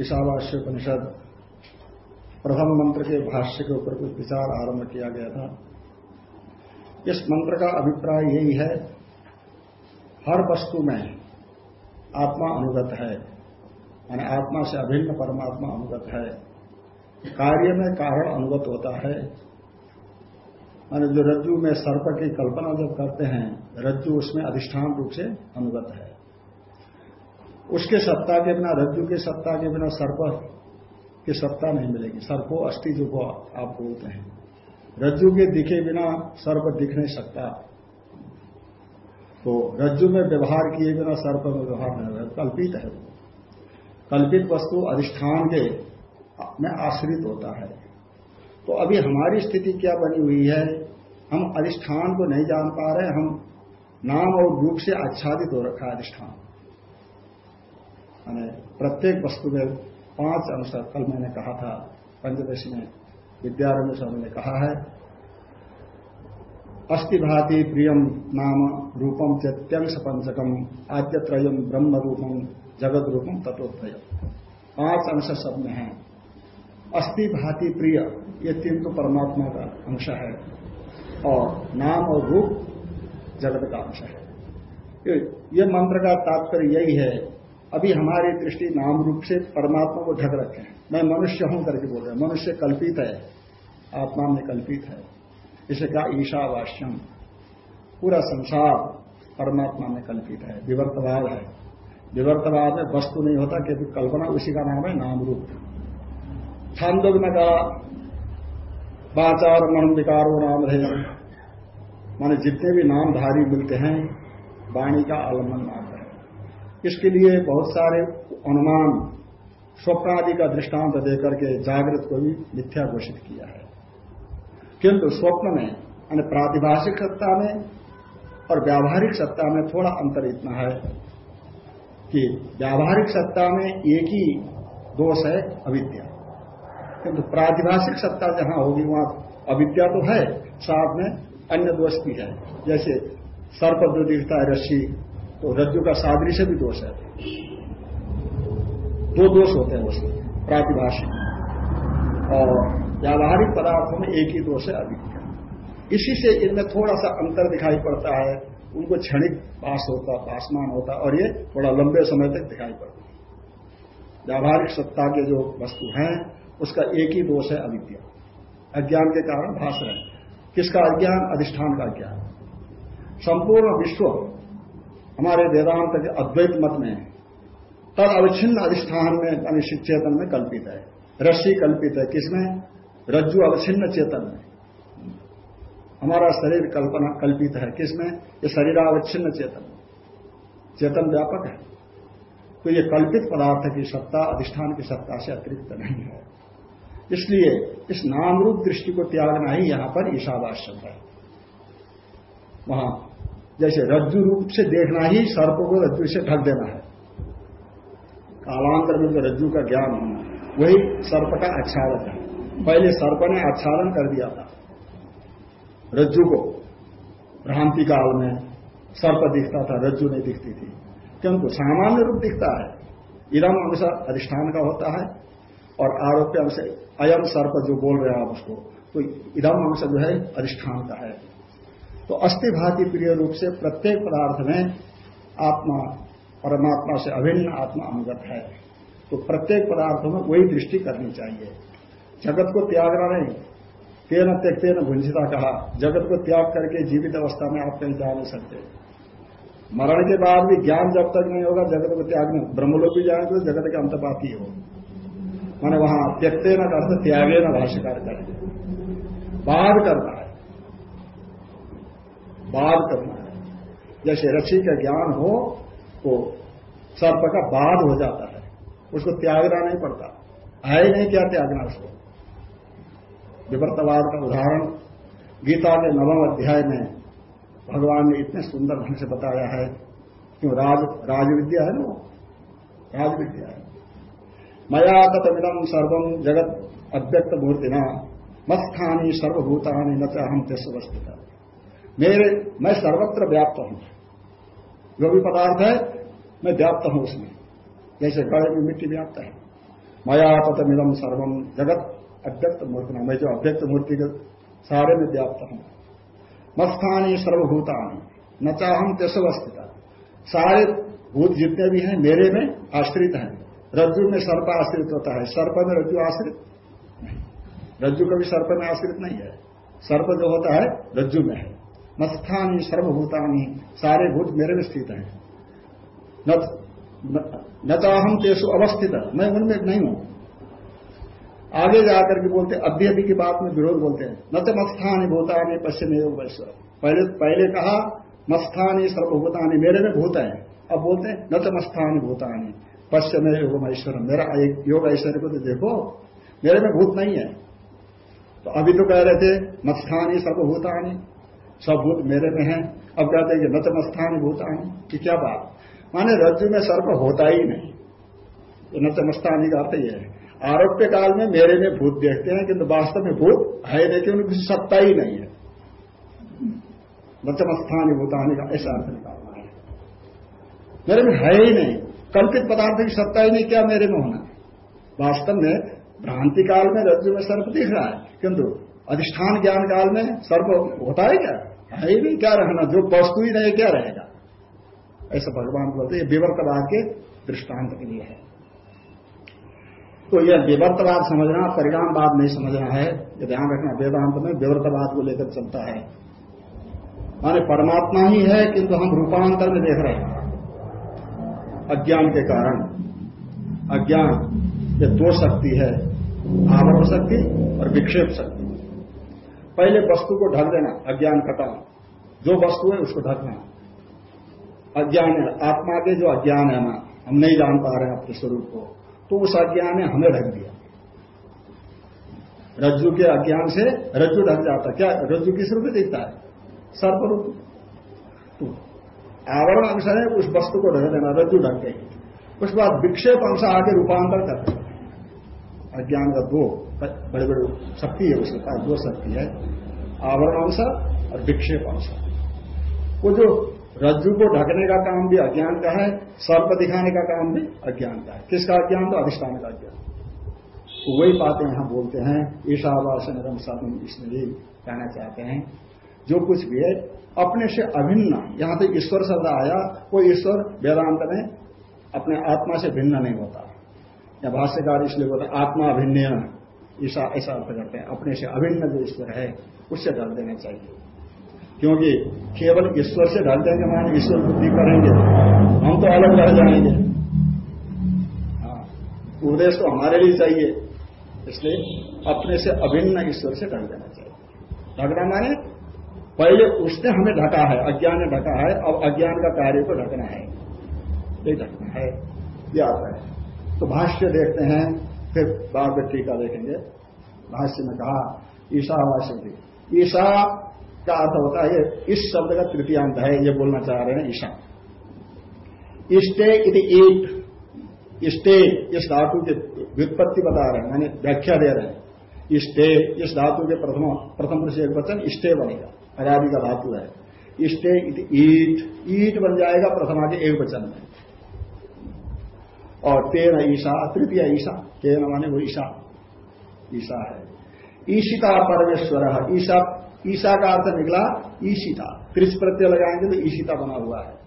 ईशावास्य उपनिषद, प्रथम मंत्र के भाष्य के ऊपर कुछ विचार आरंभ किया गया था। इस मंत्र का अभिप्राय यही है, हर वस्तु में आत्मा अनुगत है, यानी आत्मा से अभिन्न परमात्मा अनुगत है। कार्य में कारण अनुगत होता है। माने जो रज्जु में सर्प की कल्पना जब करते हैं, रज्जु उसमें अधिष्ठान रूप से अनुगत है। उसके सत्ता के बिना, रज्जु के सत्ता के बिना सर्प की सत्ता नहीं मिलेगी। सर्पो अस्थि जो को आप बोलते हैं। रज्जु के दिखे बिना सर्प दिख नहीं सकता। तो रज्जु में व्यवहार किए बिना सर्प में व्यवहार नहीं होगा कल्पित है कल्पित वस्तु अधिष्ठान के में आश्रित होता है। तो अभी हमारी स्थिति क्या बनी हुई है? हम अधिष्ठान को नहीं जान पा रहे हम नाम और रूप से आच्छादित हो रखा है अधिष्ठान। प्रत्येक वस्तु में पाँच अंश, कल मैंने कहा था, पंचदश में विद्यारण्य स्वामी ने कहा है। अस्थि भाति प्रियम नाम रूपम चत्यंश पंचकम आद्यत्रयम ब्रह्म रूपम जगत रूपम तत्वत्रय पाँच अंश सब में है। अस्थि भाति प्रिय, ये तीन तो परमात्मा का अंश है, और नाम और रूप जगत का अंश है। ये मंत्र का तात्पर्य यही है अभी हमारी दृष्टि नाम रूप से परमात्मा को ढक रखे हैं। मैं मनुष्य हूँ करके बोल रहे हैं। मनुष्य कल्पित है। आत्मा में कल्पित है। इसे कहा ईशावास्यम। पूरा संसार परमात्मा में कल्पित है। विवर्तवाद है। विवर्तवाद में वस्तु नहीं होता, क्योंकि कल्पना उसी का नाम है, नाम रूप। छांदोग में कहा वाचार मन विकारो नाम रहे माने जितने भी नामधारी मिलते हैं, वाणी का आलंबन नाम इसके लिए बहुत सारे अनुमान, स्वप्न आदि का दृष्टांत देकर के जागृत को भी मिथ्या घोषित किया है। किंतु स्वप्न में, यानी प्रातिभाषिक सत्ता में और व्यावहारिक सत्ता में थोड़ा अंतर इतना है कि व्यावहारिक सत्ता में एक ही दोष है अविद्या। किंतु प्रातिभाषिक सत्ता जहाँ होगी, वहाँ अविद्या तो है, साथ में अन्य दोष भी है। जैसे सर्प जो दिखता है रस्सी तो रज्जु का सादृश्य भी दोष है। दो दोष होते हैं उसमें, प्रातिभाषिक और व्यावहारिक पदार्थों में एक ही दोष है अविद्या। इसी से इनमें थोड़ा सा अंतर दिखाई पड़ता है, उनको क्षणिक पास होता, पासमान होता और ये थोड़ा लंबे समय तक दिखाई पड़ता है। व्यावहारिक सत्ता के जो वस्तु हैं, उसका एक ही दोष है अविद्या। अज्ञान के कारण भाष रहे। किसका अज्ञान? अधिष्ठान का ज्ञान। संपूर्ण विश्व हमारे वेदांत के अद्वैत मत में तद अवच्छिन्न अधिष्ठान में अनिश्चित चेतन में कल्पित है। रस्सी कल्पित है किसमें? रज्जु अवच्छिन्न चेतन में। हमारा शरीर कल्पना कल्पित है किसमें? ये शरीर अवच्छिन्न चेतन चेतन व्यापक है। तो ये कल्पित पदार्थ की सत्ता, अधिष्ठान की सत्ता से अतिरिक्त नहीं है। इसलिए इस नामरूप दृष्टि को त्यागना ही यहाँ पर ईशावास है। वहाँ जैसे रज्जु रूप से देखना ही सर्प को रज्जु से ढक देना है। कालांतर में जो रज्जु का ज्ञान होना वही सर्प का आच्छादन है। पहले सर्प ने आच्छादन कर दिया था। रज्जु को भ्रांति काल में सर्प दिखता था, रज्जु नहीं दिखती थी। किंतु सामान्य रूप दिखता है। इदम अंश अधिष्ठान का होता है और आरोप्य अंश अयम सर्प जो बोल रहे हैं आप उसको तो इदम अंश जो है अधिष्ठान का है। तो अस्थिभाति प्रिय रूप से प्रत्येक पदार्थ में आत्मा, परमात्मा से अभिन्न आत्मा अनुगत है। तो प्रत्येक पदार्थों में वही दृष्टि करनी चाहिए। जगत को त्यागना नहीं। तेन त्यक्ते न भुंजिता कहा। जगत को त्याग करके जीवित अवस्था में आप कहीं जा नहीं सकते। मरण के बाद भी ज्ञान जब तक नहीं होगा, जगत को त्याग में ब्रह्मलोक भी जाएँगे तो जगत के अंतपाती हो माने वहाँ त्यक्ते न करते त्यागे न भाष्यकार करेंगे बाद करना है। बाद करना है जैसे रक्षी का ज्ञान हो तो सर्प का बाद हो जाता है। उसको त्यागना नहीं पड़ता। है नहीं क्या त्यागना उसको? विवर्तवाद का उदाहरण। गीता के नवम अध्याय में भगवान ने इतने सुंदर ढंग से बताया है। क्यों? राज, राजविद्या है ना राजविद्या है। मया तमिदम सर्वम जगत अव्यक्त मूर्तिना मत्स्थानी सर्वभूतानी न हम तेस्वस्थित मेरे, मैं सर्वत्र व्याप्त हूँ। जो भी पदार्थ है, मैं व्याप्त हूँ उसमें। जैसे गड़े में मिट्टी व्याप्त है। मया तमिदम सर्वम जगत अव्यक्त मूर्ति मैं जो अव्यक्त मूर्ति के सारे में व्याप्त हूँ। मत्स्थानी सर्वभूतानी, न चाहम तेस्वस्थित सारे भूत जितने भी हैं, मेरे में आश्रित हैं। रज्जु में सर्प आश्रित होता है। सर्प में रज्जु आश्रित नहीं। रज्जु कभी सर्प में आश्रित नहीं है। सर्प जो होता है, रज्जु में है। मत्स्थानी सर्वभूतानी, सारे भूत मेरे में स्थित है। न चाहम तेसु अवस्थित। मैं उनमें नहीं हूँ। आगे जाकर के बोलते अभी अभी की बात में विरोध बोलते हैं। न तो मत्स्थानी भूतानी पश्चिम योग पहले पहले कहा मत्स्थानी सर्वभूतानी मेरे में भूत है। अब बोलते हैं न तो मत्स्थानी भूतानी पश्चिम योग ऐश्वर। मेरा योग ऐश्वर्य को तो देखो, मेरे में भूत नहीं है। तो अभी तो कह रहे थे मत्स्थानी सर्वभूतानी सब भूत मेरे में है। अब कहते हैं कि न तो मत्स्थानी भूतानी की क्या बात? माने रज्जु में सर्प होता ही नहीं। तो न तो मस्तानी का अर्थ यह है। आरोप्य काल में मेरे में भूत देखते हैं, किंतु वास्तव में भूत है लेकिन उनकी सत्ता ही नहीं है। मतमस्थानी भूतानी का ऐसा अर्थ निकालना है। मेरे में है ही नहीं। कल्पित पदार्थ की सत्ता ही नहीं, क्या मेरे में होना वास्तव में भ्रांति काल में रज्जु में सर्प दिख रहा है। किंतु अधिष्ठान ज्ञान काल में सर्प होता है क्या? है ही नहीं क्या रहना जो वस्तु ही नहीं क्या रहेगा? ऐसा भगवान बोलते विवर्तवाद के दृष्टांत के लिए है। तो यह विवर्तवाद समझना, परिणामवाद नहीं समझना है। ये ध्यान रखना, वेदांत में विवर्तवाद को लेकर चलता है। माने परमात्मा ही है किंतु हम रूपांतर में देख रहे हैं। अज्ञान के कारण। अज्ञान, ये दो शक्ति है आवरण शक्ति और विक्षेप शक्ति। पहले वस्तु को ढक देना, अज्ञान कटा जो वस्तु है उसको ढकना। अज्ञान आत्मा के जो अज्ञान है ना, हम नहीं जान पा रहे हैं अपने स्वरूप को तो उस अज्ञान ने हमें ढक दिया। रज्जु के अज्ञान से रज्जु ढक जाता क्या रज्जु किस रूप में दिखता है? सर्प रूप तो आवरण अंश है, उस वस्तु को ढक देना, रज्जु ढक गई। उसके बाद विक्षेप अंश आगे रूपांतर कर अज्ञान का दो बड़े बड़े शक्ति है, उसके पास दो शक्ति है आवरण अंश और विक्षेप अंश वो जो रज्जु को ढकने का काम भी अज्ञान का है, सर्प दिखाने का काम भी अज्ञान का है। किसका अज्ञान तो अधिष्ठान का अज्ञान। तो वही बातें यहाँ बोलते हैं, ईशावास नरम साधन इसमें भी कहना चाहते हैं। जो कुछ भी है, अपने से अभिन्न, यहाँ तो ईश्वर शब्द आया, वो ईश्वर वेदांत में अपने आत्मा से भिन्न नहीं होता। या भाष्यकार इसलिए बोलते आत्मा अभिन्न ईशा ऐसा अर्थ करते हैं। अपने से अभिन्न जो ईश्वर है, उससे डर देना चाहिए। क्योंकि केवल ईश्वर से ढल देंगे मान ईश्वर बुद्धि करेंगे, हम तो अलग रह जाएँगे। हाँ उपदेश तो हमारे लिए चाहिए। इसलिए अपने से अभिन्न ईश्वर से ढक देना चाहिए। ढकना माने, पहले उसने हमें ढका है, अज्ञान ने ढका है, अब अज्ञान का कार्य को ढकना है। ये ढकना है ये आता है तो भाष्य देखते हैं, फिर बाद टीका देखेंगे। भाष्य में कहा ईशा ईशावासी ईशा का अर्थ होता है, इस शब्द का तृतीयांत है, ये बोलना चाह रहे हैं ईशा इष्टे इति ईट। इष्टे इस धातु की व्युत्पत्ति बता रहे हैं, यानी व्याख्या दे रहे हैं। इष्टे इस धातु के प्रथम प्रथम पुरुष एक वचन इष्टे बनेगा, अराबी का धातु है। इष्टे इति ईट। ईट बन जाएगा प्रथम आगे एक वचन में। और तेन ईशा तृतीय ईशा तेन माने वो ईशा ईशा है। ईशिता परमेश्वर ईशा ईशा का अर्थ निकला ईशिता। त्रिश प्रत्यय लगाएँगे तो ईशिता बना हुआ है।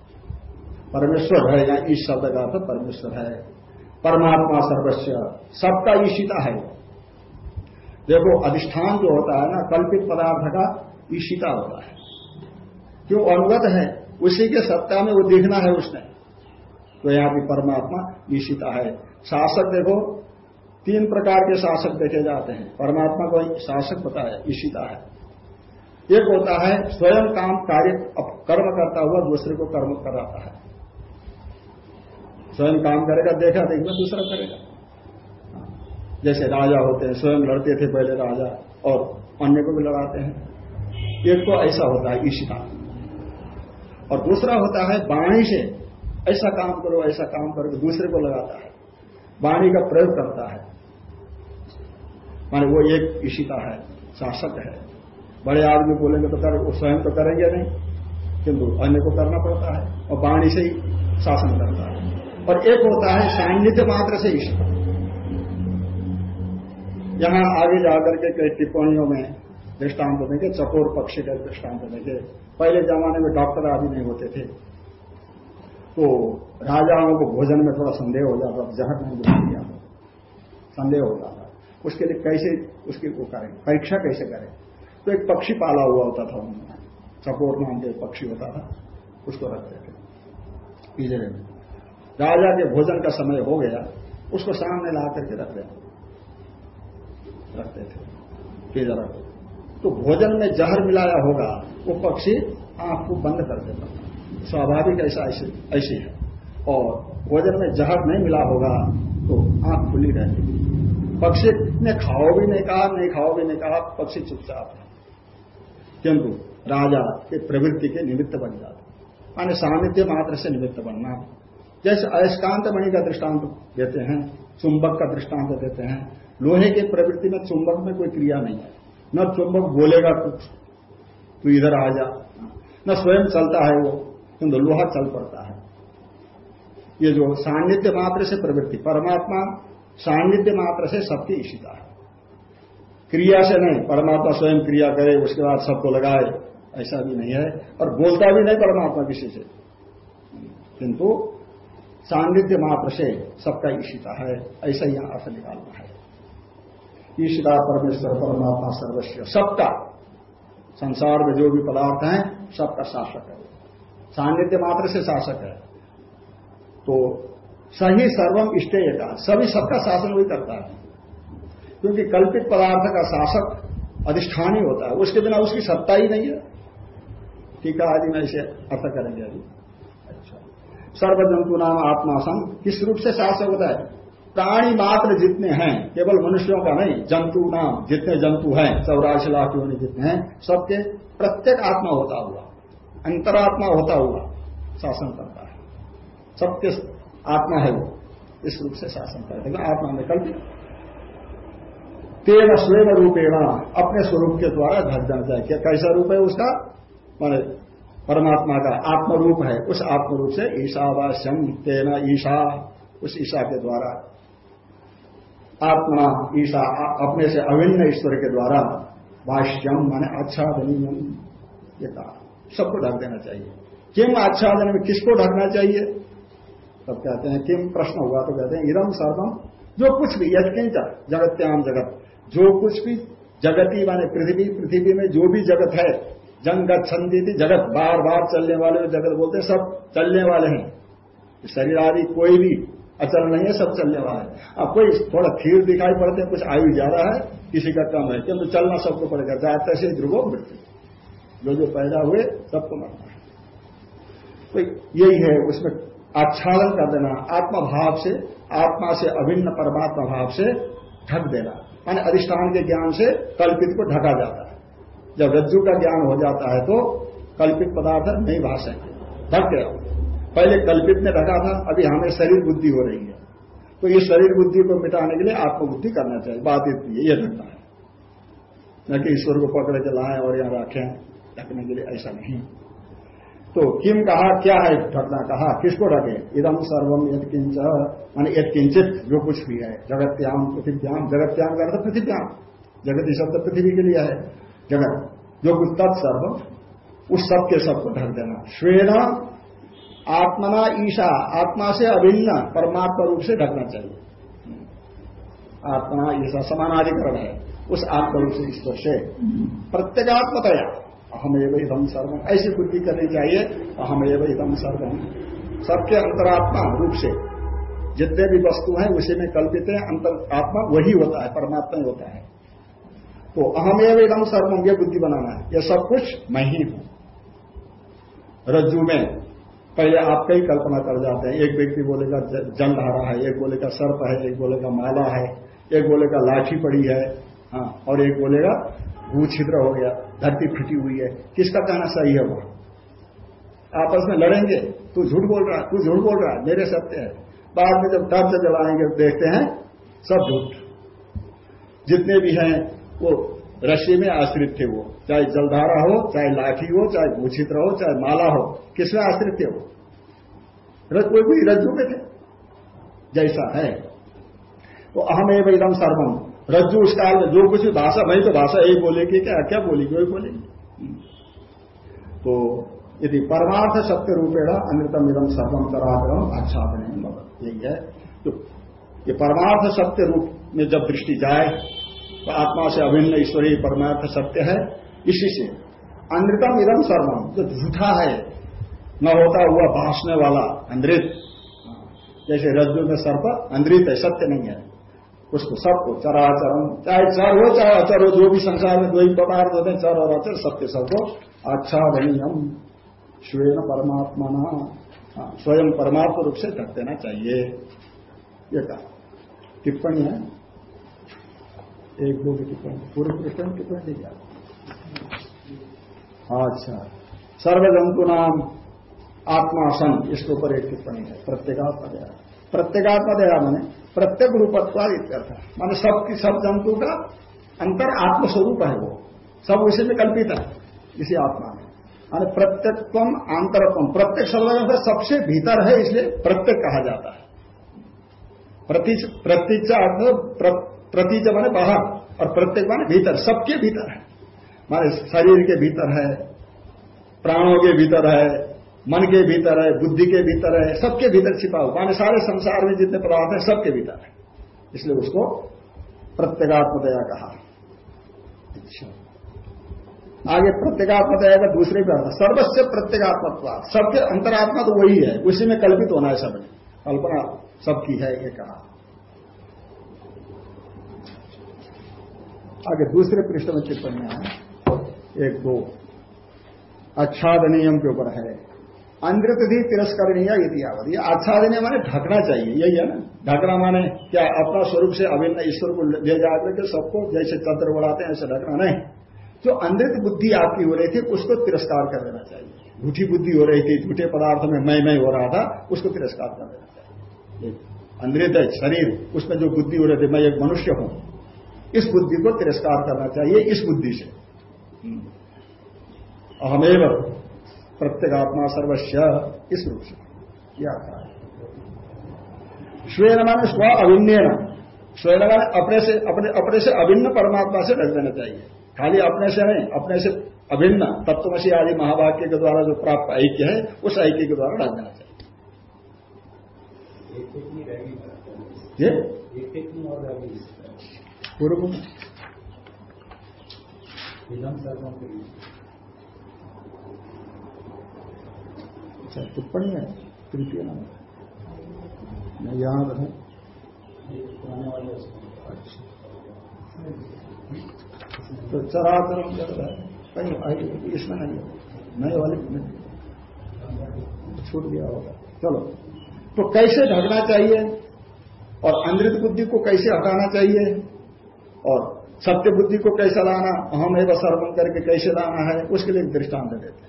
परमेश्वर है, या ईश शब्द का अर्थ परमेश्वर है। परमात्मा सर्वस्व, सबका ईशिता है। देखो, अधिष्ठान जो होता है ना, कल्पित पदार्थ का ईशिता होता है। क्यों अनुगत है? उसी के सत्ता में वो दिखना है उसने। तो यहाँ भी परमात्मा ईशिता है। शासक देखो, तीन प्रकार के शासक देखे जाते हैं। परमात्मा को शासक है ईशिता है। एक होता है, स्वयं काम, कार्य कर्म करता हुआ दूसरे को कर्म कराता है। स्वयं काम करेगा, देखा देखना दूसरा करेगा। जैसे राजा होते हैं, स्वयं लड़ते थे पहले राजा, और अन्य को भी लड़ाते हैं। एक तो ऐसा होता है ईशिता और दूसरा होता है, वाणी से ऐसा काम करो, ऐसा काम करो दूसरे को लगाता है। वाणी का प्रयोग करता है। माने वो एक ईशिता है शासक है। बड़े आदमी बोलेंगे तो कर, वो स्वयं तो करेंगे नहीं, किंतु अन्य को करना पड़ता है और वाणी से ही शासन करता है। और एक होता है सान्निध्य मात्र से ईशिता यहाँ आगे जाकर के कई टिप्पणियों में, दृष्टांत देंगे चकोर पक्षी का दृष्टांत देंगे पहले जमाने में डॉक्टर आदि नहीं होते थे। तो राजाओं को भोजन में थोड़ा संदेह हो जाता जहर नहीं दिया संदेह हो जाता उसके लिए कैसे, उसकी वो करें, परीक्षा कैसे करें? तो एक पक्षी पाला हुआ होता था उन्होंने चकोर नाम के पक्षी होता था, उसको रखते थे पिजरे में। राजा के भोजन का समय हो गया, उसको सामने ला करके रख देते रखते थे पिजरा तो भोजन में जहर मिलाया होगा, वो पक्षी आँख को बंद कर देता स्वाभाविक ऐसा ऐसी है। और भोजन में जहर नहीं मिला होगा तो आँख खुली रहती पक्षी ने खाओ भी नहीं कहा, नहीं खाओ भी नहीं कहा, पक्षी चुपचाप है। किंतु राजा के प्रवृत्ति के निमित्त बन जाते माने सानिध्य मात्र से निमित्त बनना। जैसे अयस्कांत मणि का दृष्टांत देते हैं, चुंबक का दृष्टांत देते हैं। लोहे के प्रवृत्ति में चुंबक में कोई क्रिया नहीं है। न चुंबक बोलेगा कुछ, तू इधर आ जा। न स्वयं चलता है वो। किंतु लोहा चल पड़ता है। ये जो सान्निध्य मात्र से प्रवृत्ति, परमात्मा सान्निध्य मात्र से सबकी ईशिता है। क्रिया से नहीं, परमात्मा स्वयं क्रिया करे, उसके बाद सबको लगाए, ऐसा भी नहीं है। और बोलता भी नहीं परमात्मा किसी से। किंतु सान्निध्य मात्र से सबका ईशिता है, ऐसा यहाँ अर्थ निकालना है। ईशिता परमेश्वर, परमात्मा सर्वस्व, सबका। संसार में जो भी पदार्थ हैं, सबका शासक है सान्निध्य मात्र से शासक है। तो सही सर्वम इष्टेय का सभी सबका शासन वही करता है। क्योंकि कल्पित पदार्थ का शासक अधिष्ठानी होता है, उसके बिना उसकी सत्ता ही नहीं है। टीका आदि में इसे अर्थ करेंगे अभी। अच्छा। सर्वजंतु नाम आत्मासन किस रूप से शासक होता है? प्राणी मात्र जितने हैं, केवल मनुष्यों का नहीं जंतु नाम जितने जंतु हैं, चौरासी लाख जितने हैं, सबके प्रत्येक आत्मा होता हुआ। अंतरात्मा होता हुआ शासन करता है। सबके आत्मा है वो? इस रूप से शासन करते हैं। आत्मा में कल्पित तेन स्वयं रूपेण अपने स्वरूप के द्वारा ढक जाना चाहिए। कैसा रूप है उसका? मान परमात्मा का आत्म रूप है। उस आत्म रूप से ईशावास्यम तेना ईशा, उस ईशा के द्वारा। आत्मा ईशा अपने से अभिन्न ईश्वर के द्वारा भाष्यम माने आच्छादनीयम ये कहा। सबको ढक देना चाहिए। किम आच्छादन में किसको ढकना चाहिए? तब कहते हैं, किम प्रश्न हुआ तो कहते हैं इरम सर्वम जो कुछ भी यथकिंच जगत्याम जगत। जो कुछ भी जगती माने पृथ्वी पृथ्वी में जो भी जगत है जंग छंदी थी जगत बार बार चलने वाले जगत बोलते सब चलने वाले हैं। शरीर आदि कोई भी अचल नहीं है, सब चलने वाला है। अब कोई थोड़ा खीर दिखाई पड़ते हैं, कुछ आयु ज़्यादा है, किसी का कम है, किंतु चलना सबको पड़ेगा। जाते से ध्रुवो मृत्यु जो जो पैदा हुए, सबको मरना है। तो यही है उसमें आच्छादन कर देना आत्मा भाव से, आत्मा से अभिन्न परमात्मा भाव से ढक देना। माने अधिष्ठान के ज्ञान से कल्पित को ढका जाता है। जब रज्जु का ज्ञान हो जाता है तो कल्पित पदार्थ नहीं भाषेंगे ढक गया। पहले कल्पित ने ढका था, अभी हमें शरीर बुद्धि हो रही है। तो ये शरीर बुद्धि को मिटाने के लिए आत्मबुद्धि करना चाहिए। बात इतनी है, ये ढकना है। न कि ईश्वर को पकड़ के और यहाँ रखें। ढकने के लिए ऐसा नहीं। तो किम कहा, क्या है ढकना कहा? किसको ढके? इदम सर्वम यद किंच मान यद किंचित जो कुछ भी है। जगत्याम पृथ्व्याम जगत्याम का अर्थ पृथ्व्याम जगत शब्द पृथ्वी के लिए है। जगत। जो कुछ तत्सर्व उस सब के सबको ढक देना। श्वेन आत्मना ईशा। आत्मा से अभिन्न, परमात्मा रूप से ढकना चाहिए। आत्मा ईशा समानाधिकरण है। उस आत्मा रूप से ईश्वर से। प्रत्येगात्मतया। अहम एवं इधम सर्वम। ऐसी बुद्धि करनी चाहिए अहम एवं इधम सर्वम। सबके अंतरात्मा रूप से। जितने भी वस्तु हैं, उसी में कल्पित है अंतर आत्मा वही होता है, परमात्मा होता है। तो अहम एवं एकदम सर्वम यह बुद्धि बनाना है। यह सब कुछ मैं ही हूँ। रज्जु में पहले आपका ही कल्पना कर जाते हैं। एक व्यक्ति बोलेगा जल धारा है। एक बोलेगा, सर्प है। एक बोलेगा, माला है। एक बोलेगा, लाठी पड़ी है। हाँ और एक बोलेगा भू छिद्र हो गया, धरती फिटी हुई है। किसका कहना सही है वो? आपस में लड़ेंगे, तू झूठ बोल रहा, तू झूठ बोल रहा है मेरे सत्य है। बाद में जब टर्च जलाएँगे देखते हैं, सब झूठ। जितने भी हैं, वो रस्सी में आश्रित थे वो। चाहे जलधारा हो, चाहे लाठी हो, चाहे भूछित्र हो, चाहे माला हो किसमें आश्रित थे वो? कोई भी रज्जु में थे। जैसा है। तो अहम एवं एकदम सर्वम। रज्जु उस काल में जो कुछ भी भाषा भाई तो भाषा यही बोलेगी, क्या क्या बोलेगी, वही बोलेगी। तो यदि परमार्थ सत्य रूपेण अमृतम इदम सर्वम कराग्रम आच्छादन यही है। तो ये परमार्थ सत्य रूप में जब दृष्टि जाए तो आत्मा से अभिन्न ईश्वरीय परमार्थ सत्य है। इसी से अमृतम इदम सर्वम, जो झूठा है, न होता हुआ भाषने वाला अंद्रित जैसे रज्जु में सर्प अंद्रित है, सत्य नहीं है। उसको सबको चराचरम चाहे चर हो चाहे अचर हो जो भी संसार में दो ही पदार्थ होते हैं चर और अचर सत्य सबको आच्छादनीयम। स्वयं परमात्मा हाँ, स्वयं परमात्मा रूप से ढक देना चाहिए। ये कहा। टिप्पणी है? एक दो की टिप्पणी। पूर्व पृष्ठ में टिप्पणी दी अच्छा। सर्वजंतु नाम आत्मा सन इसके ऊपर एक टिप्पणी है। प्रत्येगात्मा दया प्रत्येगात्मा दया मैंने प्रत्येक रूपत्वा इत्यर्थ माने सब की सब जंतु का अंतर आत्मस्वरूप है वो। सब उसी में कल्पित है, इसी आत्मा में। माने प्रत्यक्व आंतरत्व प्रत्येक शब्द सबसे भीतर है, इसलिए प्रत्येक कहा जाता है। प्रतीचा अर्थ प्रतीच माने बाहर, और प्रत्येक माने भीतर, सबके भीतर है। माने शरीर के भीतर है, प्राणों के भीतर है मन के भीतर है, बुद्धि के भीतर है, सबके भीतर छिपा हुआ। माने सारे संसार में जितने पदार्थ हैं, सबके भीतर है। इसलिए उसको प्रत्येगात्मतया कहा। अच्छा। आगे प्रत्येगात्मक आएगा दूसरे भी अर्थ सर्वस्व प्रत्येगात्मत्व सबके अंतरात्मा तो वही है, उसी में कल्पित होना है सब कल्पना सबकी है, ये कहा। आगे दूसरे पृष्ठ में टिप्पणियाँ हैं। एक दो। आच्छादनीयम के ऊपर है। अंधति तिरस्करणीय इतिहावत ये आच्छादनीय माने ढकना चाहिए, यही है ना? ढकना माने क्या अपना स्वरूप से अभिन्न ईश्वर को ले जाकर के सबको जैसे चंद्र बढ़ाते हैं, ऐसे ढकना नहीं। जो अनृत बुद्धि आपकी हो रही थी, उसको तिरस्कार कर देना चाहिए। झूठी बुद्धि हो रही थी, झूठे पदार्थ में मैं मैं हो रहा था, उसको तिरस्कार कर देना चाहिए। अनृत शरीर, उसमें जो बुद्धि हो रही थी, मैं एक मनुष्य हूँ। इस बुद्धि को तिरस्कार करना चाहिए, इस बुद्धि से। अहमेव। प्रत्येगात्मा सर्वस्व इस रूप से। क्या कहा स्वेन माने स्व अभिन्न स्वेन माने अपने से, अपने अपने से अभिन्न परमात्मा से ढक देना चाहिए। खाली अपने से नहीं, अपने से अभिन्न, तत्वमसी आदि महावाक्य के द्वारा जो प्राप्त ऐक्य है, उस ऐक्य के द्वारा ढक देना चाहिए। पूर्व अच्छा टिप्पणी है? तृतीय नंबर मैं यहाँ रहे अच्छा। तो चराचरम जगत है कहीं इसमें नहीं है। नए वाले में छूट गया होगा। चलो। तो कैसे ढकना चाहिए? और अंधित बुद्धि को कैसे हटाना चाहिए? और सत्य बुद्धि को कैसे लाना? अहम एवं सर्वम करके कैसे लाना है? उसके लिए दृष्टांत देते हैं।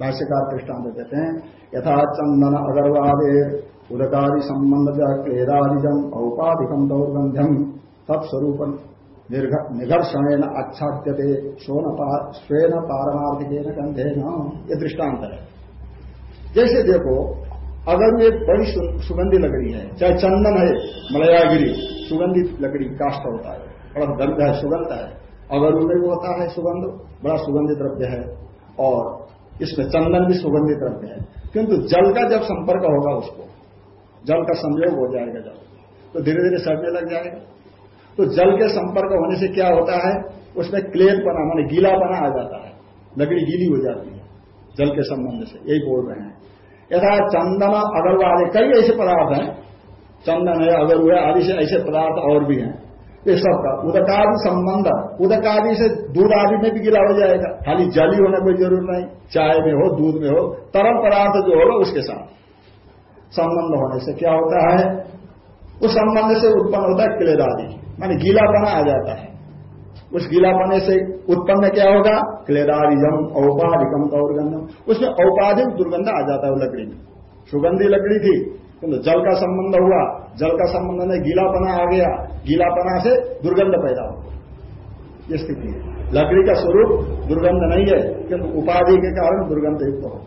भाष्यकार दृष्टांत देते हैं। यथा चंदन अगरवादे उदकारी संबंध क्लेदादिजम औपाधिकम दौर्गंध्यम तत्स्वरूप निघर्षण आच्छाद्यते स्वेन पारमार्थिक गंधे न ये दृष्टांत है। जैसे देखो, अगर एक बड़ी सुगंधी लकड़ी है, चाहे चंदन है, मलयागिरी सुगंधित लकड़ी काष्ट होता है, बड़ा गंध है, सुगंध है। अगर उनमें भी होता है सुगंध, बड़ा सुगंधित द्रव्य है। और इसमें चंदन भी सुगंधित द्रव्य हैं। किंतु जल का जब संपर्क होगा उसको, जल का संयोग हो जाएगा जब तो धीरे धीरे सड़ने लग जाएगा। तो जल के संपर्क होने से क्या होता है? उसमें क्लेद बना माने गीला बना आ जाता है। लकड़ी गीली हो जाती है जल के संबंध से। यही बोल रहे हैं। यथा चंदन अगरवाल, कई ऐसे पदार्थ हैं। चंदन है, अगर हुआ आदि से ऐसे पदार्थ और भी हैं। ये सबका उदकादि संबंध। उदकादि से दूध आदि में भी गिला हो जाएगा। खाली जल होना कोई ज़रूरत नहीं। चाय में हो, दूध में हो, तरल पदार्थ जो होगा उसके साथ। संबंध होने से क्या होता है? उस संबंध से उत्पन्न होता है क्लेद आदि मानी गीलापना आ जाता है। उस गीलापने से उत्पन्न क्या होगा? क्लेदारिजम औपाधिकम गौरगंधम उसमें औपाधिक दुर्गंध आ जाता है लकड़ी में। सुगंधी लकड़ी थी। किंतु जल का संबंध हुआ। जल का संबंध में गीलापना आ गया। गीलापना से दुर्गंध पैदा हो ये स्थिति है। लकड़ी का स्वरूप दुर्गंध नहीं है, किंतु उपाधि के कारण दुर्गंध युक्त हो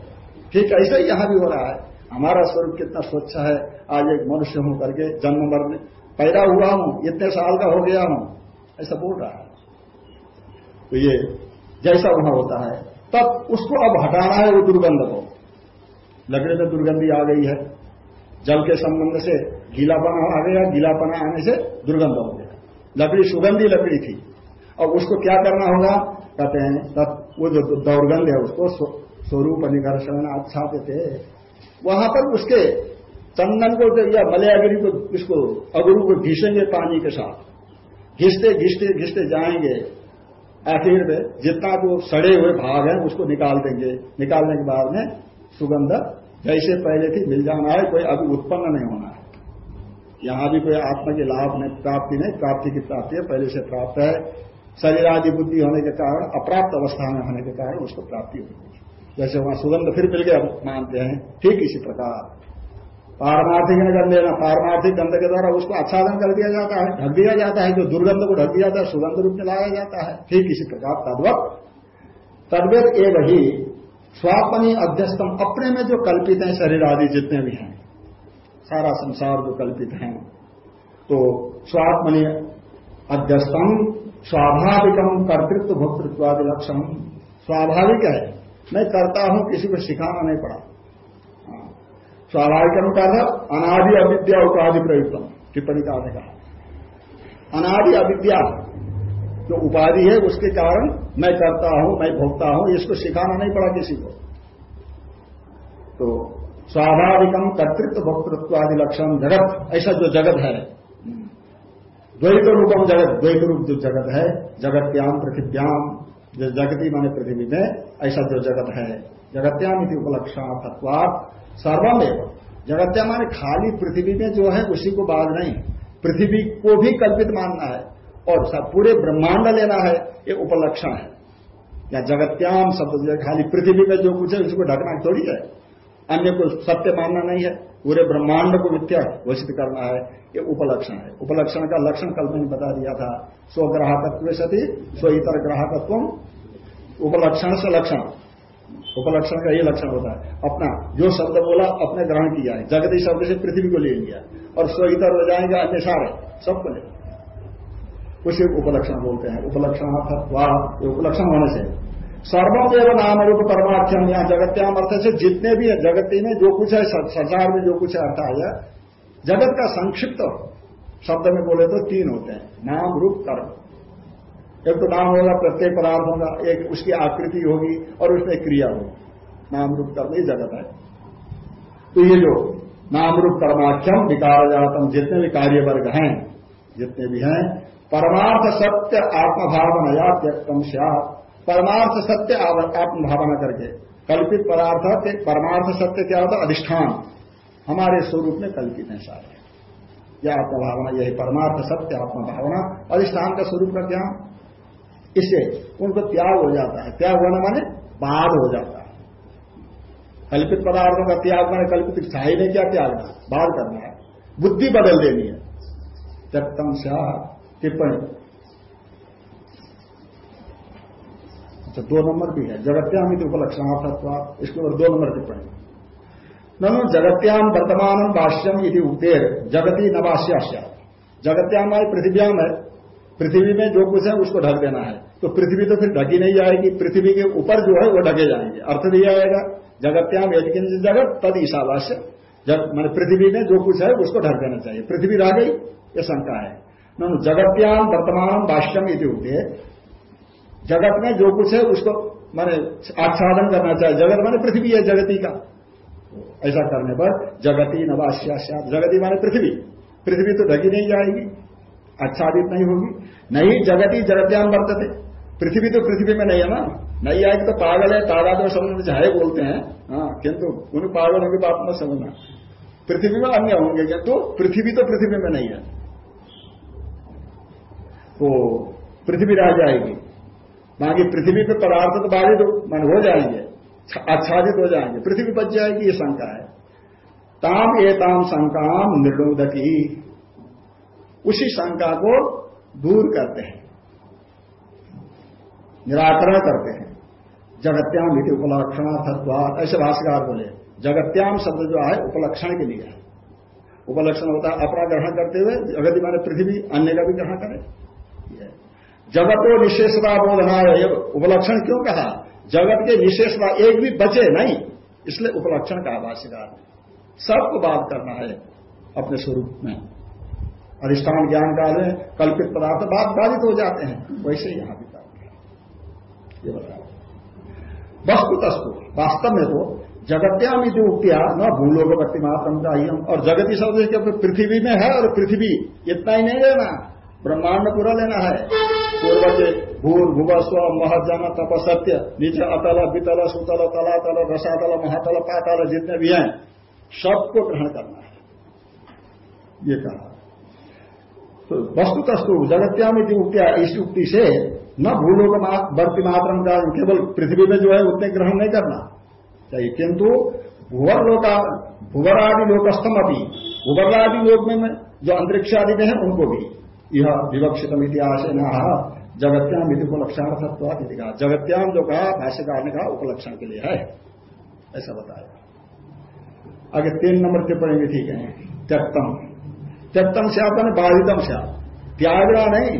ठीक ऐसा ही यहाँ भी हो रहा है। हमारा स्वरूप कितना स्वच्छ है। आज एक मनुष्य हूँ करके जन्म मरने पैदा हुआ हूँ। इतने साल का हो गया हूँ। ऐसा बोल रहा है। तो ये जैसा वहाँ होता है, तब उसको अब हटाना है वो दुर्गंध को। लकड़ी में दुर्गंधी आ गई है। जल के संबंध से गीलापना आ गया, गीलापना आने से दुर्गंध हो गया। लकड़ी, सुगंधी लकड़ी थी। और उसको क्या करना होगा? कहते हैं, तब वो जो दौर्गंध है, उसको स्वरूप निकर्षण अच्छा देते वहाँ पर उसके चंदन को या मलयागिरी को, इसको, अगुरु को घिसेंगे पानी के साथ। घिसते घिसते घिसते जाएँगे। आखिर में जितना जो सड़े हुए भाग है, उसको निकाल देंगे। निकालने के बाद में सुगंध जैसे पहले थी मिल जाना है, कोई अभी उत्पन्न नहीं होना है। यहाँ भी कोई आत्मा के लाभ नहीं, प्राप्ति नहीं, प्राप्ति की प्राप्ति है, पहले से प्राप्त है। शरीर आदि बुद्धि होने के कारण, अप्राप्त अवस्था में होने के कारण उसको प्राप्ति होगी जैसे वहाँ सुगंध फिर मिल गया, मानते हैं, ठीक इसी प्रकार। पारमार्थिक गंध लेना, पारमार्थिक गंध के द्वारा उसको आच्छादन कर दिया जाता है, ढक दिया जाता है, जो दुर्गंध को ढक दिया जाता है, सुगंध रूप में लाया जाता है, ठीक इसी प्रकार, तद्वत। तद्वत एक ही स्वात्मनी अध्यस्तम अपने में जो कल्पित हैं, शरीर आदि जितने भी हैं, सारा संसार जो कल्पित हैं तो स्वात्मनी अध्यस्तम, स्वाभाविकम कर्तृत्व भोक्तृत्व आदि लक्षण। स्वाभाविक है। मैं करता हूँ, किसी को सिखाना नहीं पड़ा। हाँ। स्वाभाविकम का था, अनादि अविद्या उपाधि प्रयुक्तम। टिप्पणी का कहा। अनादि अविद्या। जो उपाधि है उसके कारण मैं करता हूँ, मैं भोगता हूँ इसको सिखाना नहीं पड़ा किसी को। तो स्वाभाविकम कर्तृत्व भोक्तृत्व आदि लक्षण जगत, ऐसा जो जगत है। द्वैत रूपम जगत द्वैत रूप जो जगत है जगत्याम पृथिव्याम जो जगती माने पृथ्वी में, ऐसा जो जगत है। जगत्याम इति उपलक्षण सर्वम एवं जगत्या माने खाली पृथ्वी में जो है, उसी को बाद नहीं। पृथ्वी को भी कल्पित मानना है। और सब पूरे ब्रह्मांड लेना है, ये उपलक्षण है। या जगत्याम शब्द खाली पृथ्वी में जो कुछ है, उसको ढकना थोड़ी है। अन्य को सत्य मानना नहीं है, पूरे ब्रह्मांड को मिथ्या घोषित करना है, ये उपलक्षण है। उपलक्षण का लक्षण कल मैंने बता दिया था, स्वग्राहकत्व सती स्व इतर ग्राहकत्व, उपलक्षण से लक्षण। उपलक्षण का ये लक्षण होता है। अपना जो शब्द बोला, अपने ग्रहण किया है। जगती शब्द से पृथ्वी को ले लिया। और स्व इतर हो जाएँगे, अन्य सारे, सबको ले उसे उपलक्षण बोलते हैं। उपलक्षण उपलक्षण होने से। सर्वम एवं नाम रूप परमाख्यम यहाँ जगत्याम अर्थ से जितने भी है, जगती में जो कुछ है संसार में जो कुछ अर्थ आया जगत का संक्षिप्त शब्द में बोले तो तीन होते हैं। नाम रूप कर्म। एक तो नाम होगा प्रत्येक पदार्थ होगा, एक उसकी आकृति होगी और उसमें क्रिया होगी। नाम रूप कर्म ये जगत है। तो ये जो नाम रूप कर्माख्यम विकार जातम जितने भी कार्य वर्ग हैं, जितने भी हैं परमार्थ सत्य आत्मभावना या व्यक्तम परमार्थ सत्य आत्मभावना करके। कल्पित पदार्थ परमार्थ सत्य क्या होता? अधिष्ठान। हमारे स्वरूप में कल्पित है सारे। यह आत्मभावना, यही परमार्थ सत्य आत्मभावना। अधिष्ठान का स्वरूप का ज्ञान इससे उनको त्याग हो जाता है। त्याग होना माने बाद हो जाता है। कल्पित पदार्थों का त्याग माने कल्पित ने क्या त्यागना? बाद करना है। बुद्धि बदल देनी है। त्यक्तम शाह टिप्पणी। अच्छा दो नंबर भी है। जगत्याम उपलक्षणार्थत्व, इसके ऊपर दो नंबर टिप्पणी। ननु जगत्याम वर्तमान भाष्यम यदि उपेर जगती नवाश्या जगत्याम आए पृथ्व्याम है। पृथ्वी में जो कुछ है, उसको ढक देना है। तो पृथ्वी तो फिर ढकी नहीं जाएगी। पृथ्वी के ऊपर जो है, वो ढके जाएँगे। अर्थ दिया जाएगा जगत्याम यदि जगत तद ईशावास्य। जब मैंने पृथ्वी में जो कुछ है, उसको ढक देना चाहिए। पृथ्वी रह गई, ये शंका है। जगत्याम वर्तमान भाष्यम यदि होते जगत में जो कुछ है, उसको माने आच्छादन करना चाहिए। जगत माने पृथ्वी है, जगती का। ऐसा करने पर जगती नवास्या जगती माने पृथ्वी। पृथ्वी तो ढकी नहीं जाएगी, आच्छादित नहीं होगी। नहीं जगती जगत्याम वर्तते। पृथ्वी तो पृथ्वी में नहीं है ना। नहीं आएगी तो पागल है तारा तो समझ चाहे बोलते हैं। हाँ किंतु उन पागलों की बात मत समझना। पृथ्वी में अन्य होंगे, किंतु पृथ्वी तो पृथ्वी में नहीं है। तो पृथ्वी रह जाएगी। बाकी पृथ्वी पे पदार्थ तो बाधित मन हो जाएँगे आच्छादित हो जाएँगे, पृथ्वी बच जाएगी, ये शंका है। ताम एताम शंकाम निर्णोदकी। उसी शंका को दूर करते हैं, निराकरण करते हैं। जगत्याम यदि उपलक्षणार्थत्वाद ऐसे भाषाकार बोले, जगत्याम शब्द जो है, उपलक्षण के लिए है। उपलक्षण होता है अपना ग्रहण करते हुए जगत माने पृथ्वी अन्य का भी ग्रहण करे। जगतो निशेषता बोधना है उपलक्षण क्यों कहा? जगत के निशेषता एक भी बचे नहीं। इसलिए उपलक्षण का भाष्यकार सबको बात करना है अपने स्वरूप में। अधिष्ठान ज्ञान काल में कल्पित पदार्थ बात बाधित हो जाते हैं। वैसे ही यहाँ भी काम ये बताओ। वस्तु तस्तु वास्तव में तो जगत्याम जो उक्तिया न भूलोक भक्ति मात्र चाहिए और जगती शब्द पृथ्वी में है और पृथ्वी इतना ही नहीं लेना। ब्रह्मांड पूरा लेना है। पूर्व के भूर भूव स्व महजन तप सत्य नीचे, अतल वितल सुतल तला तल रसातल, महातल, पातल, जितने भी हैं, सबको ग्रहण करना है। ये कहा। तो वस्तु तस्तु जगत्याम उक्तिया इस उक्ति से न भूलोक वर्ती मात्र का केवल पृथ्वी में जो है, उतने ग्रहण नहीं करना। चाहिए किंतु भूवर लोका भूवरादि लोकस्थम अभी भूवरादि लोक में जो अंतरिक्ष आदि में है, उनको भी। यह विवक्षित इतिहास न जगत्याम यदि उपलक्षणार्थत्व कहा। जगत्याम जो कहा भाष्यकार ने कहा, उपलक्षण के लिए है। ऐसा बताया। आगे तीन नंबर टिप्पणी भी ठीक है। त्यक्तम। त्यक्तम से है बाधितम से त्यागना नहीं।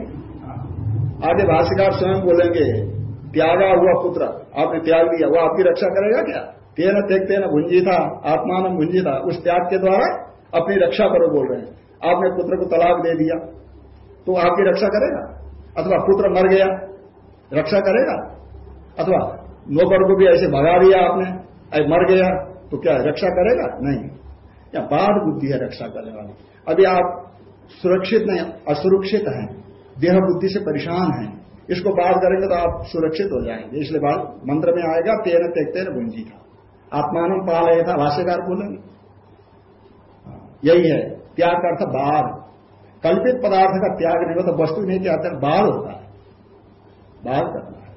आगे भाष्यकार स्वयं बोलेंगे, त्यागा हुआ पुत्र, आपने त्याग दिया, वो आपकी रक्षा करेगा क्या? तेन त्यक तेन भुंजी था आत्मान भुंजी था उस त्याग के द्वारा अपनी रक्षा करो बोल रहे हैं। आपने पुत्र को तलाक दे दिया। तो आपकी रक्षा करेगा। अथवा पुत्र मर गया रक्षा करेगा। अथवा नौकर को भी ऐसे भगा दिया आपने अरे मर गया तो क्या रक्षा करेगा? नहीं। या बाद बुद्धि है रक्षा करने वाली। अभी आप सुरक्षित नहीं असुरक्षित हैं देह बुद्धि से परेशान हैं इसको बात करेंगे तो आप सुरक्षित हो जाएँगे। इसलिए बात मंत्र में आएगा तेन तेकते न भुंजी था आत्मान पाल था भाष्यकार बोलेंगे। हाँ, यही है त्याग का अर्थ बाढ़ कल्पित पदार्थ का त्याग नहीं होता वस्तु नहीं त्यागते बाढ़ होता है। बाढ़ करना है।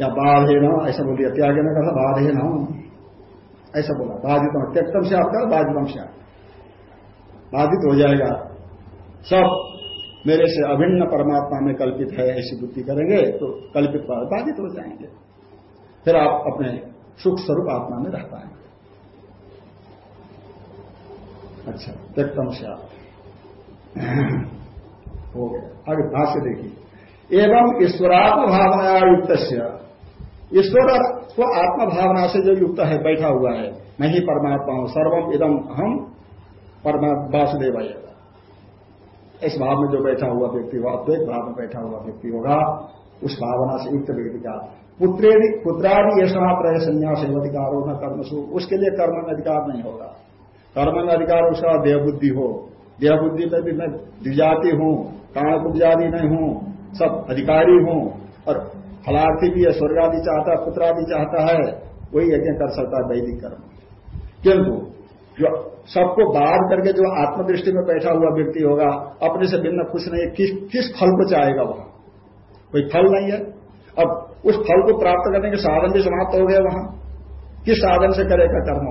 या बाढ़ है ना, ऐसा बोल दिया, त्याग बाढ़ है ना। ऐसा बोला, बाधित त्यक्तम से आपका बाधितम से बाधित हो जाएगा। सब मेरे से अभिन्न परमात्मा में कल्पित है, ऐसी बुद्धि करेंगे तो कल्पित पदार्थ बाधित हो जाएँगे। फिर आप अपने सुख स्वरूप आत्मा में रह पाएँगे। अच्छा त्यक्तम से आप। हो गया आगे भाष्य देखिए एवं ईश्वरात्म भावना युक्त ईश्वर को आत्म भावना से जो युक्त है, बैठा हुआ है मैं ही परमात्मा हूँ, सर्वम इदम हम परमात्मा वासुदेव इस भाव में जो बैठा हुआ व्यक्ति होगा अद्वैत भाव में बैठा हुआ व्यक्ति होगा, उस भावना से युक्त व्यक्ति का। पुत्रेदि, पुत्रादि यशना प्रय संन्यास अधिकार होना कर्मसु उसके लिए कर्म में अधिकार नहीं होगा। कर्म में अधिकार उसका देह बुद्धि हो। देह बुद्धि में भी मैं द्विजाति हूँ काणकुब्जादि नहीं हूँ, सब अधिकारी हूँ, और फलार्थी भी है स्वर्ग आदि चाहता है पुत्र आदि चाहता है, वही यज्ञ कर सकता है वैदिक कर्म। किंतु जो सबको बाहर करके जो आत्मदृष्टि में बैठा हुआ व्यक्ति होगा, अपने से भिन्न कुछ नहीं, किस किस फल को चाहेगा वहाँ? कोई फल नहीं है। अब उस फल को प्राप्त करने के साधन भी समाप्त हो गया वहाँ। किस साधन से करेगा कर्म?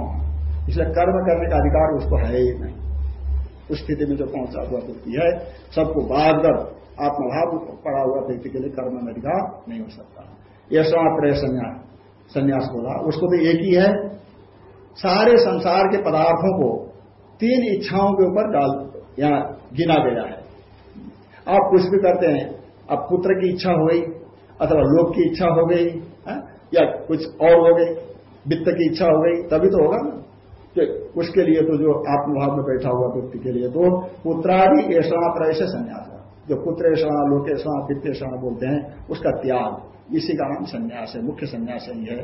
इसलिए कर्म करने का अधिकार उसको है ही नहीं। स्थिति में जो पहुँचा हुआ व्यक्ति है। सबको बाध आत्मभाव पड़ा हुआ व्यक्ति के लिए कर्म में नहीं हो सकता। यह स्वात्रय संन्यास। संन्यास बोला। उसको तो एक ही है। सारे संसार के पदार्थों को तीन इच्छाओं के ऊपर डाल, यहाँ गिना गया है। आप कुछ भी करते हैं, अब पुत्र की इच्छा हो गई, अथवा लोक की इच्छा हो गई या कुछ और हो गई, वित्त की इच्छा हो गई, तभी तो होगा ना। कि उसके लिए तो जो आत्मभाव में बैठा हुआ व्यक्ति के लिए तो पुत्रादि ऐसा प्रैसे संन्यास जो पुत्र ऐसा लोकेशा वित्तेषणा बोलते हैं, उसका त्याग, इसी का नाम संन्यास है, मुख्य संन्यास ही है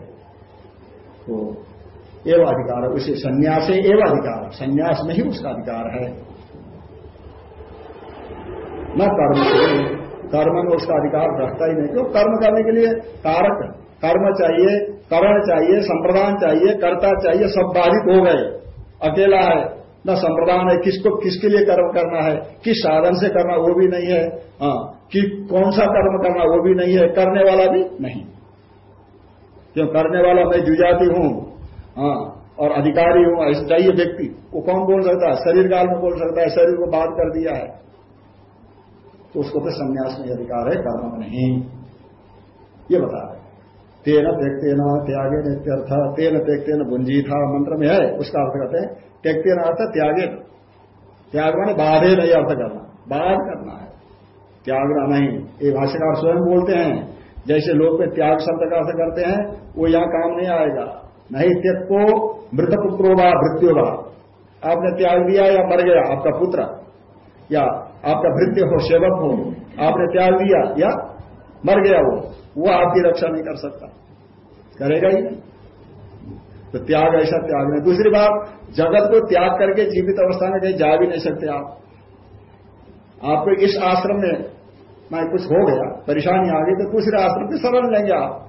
तो एवं अधिकार है, उसे संन्यास एवं अधिकार संन्यास में ही उसका अधिकार है। न कर्म से, कर्म में उसका अधिकार रखता ही नहीं। क्यों? कर्म करने के लिए कारक कर्म चाहिए करण चाहिए, संप्रदान चाहिए, कर्ता चाहिए, सब बाधित हो गए। अकेला है, न संप्रदान है, किसको, किसके लिए कर्म करना है, किस साधन से करना वो भी नहीं है। हाँ कि कौन सा कर्म करना वो भी नहीं है, करने वाला भी नहीं। क्यों, करने वाला मैं जुजाती हूँ हाँ और अधिकारी हूँ, ऐसा चाहिए व्यक्ति। वो कौन बोल सकता है? शरीर काल में बोल सकता है, शरीर को बात कर दिया है। तो उसको तो संन्यास में अधिकार है, कर्म नहीं। ये बता रहे तेन त्यक्ते न त्यागे नित्यर्थ तेन त्यक्ते न भुंजी था मंत्र में है उसका अर्थ करते हैं त्यक्ते न अर्थ त्यागे त्याग माने बाधे नहीं अर्थ करना, बाध करना है। त्यागना नहीं, ये भाष्यकार स्वयं बोलते हैं, जैसे लोग में त्याग शब्द का अर्थ करते हैं, वो यहाँ काम नहीं आएगा। नहीं त्यक को मृत पुत्रो वा। मृत्यु आपने त्याग दिया या मर गया, आपका पुत्र। या आपका भृत्य हो, सेवक हो। आपने त्याग दिया या मर गया वो वो आपकी रक्षा नहीं कर सकता। करेगा ही तो त्याग ऐसा त्याग नहीं। दूसरी बात जगत को त्याग करके जीवित अवस्था में कहीं जा भी नहीं सकते आप। आपको इस आश्रम में मैं कुछ हो गया परेशानी आ गई तो दूसरे आश्रम की शरण लेंगे आप।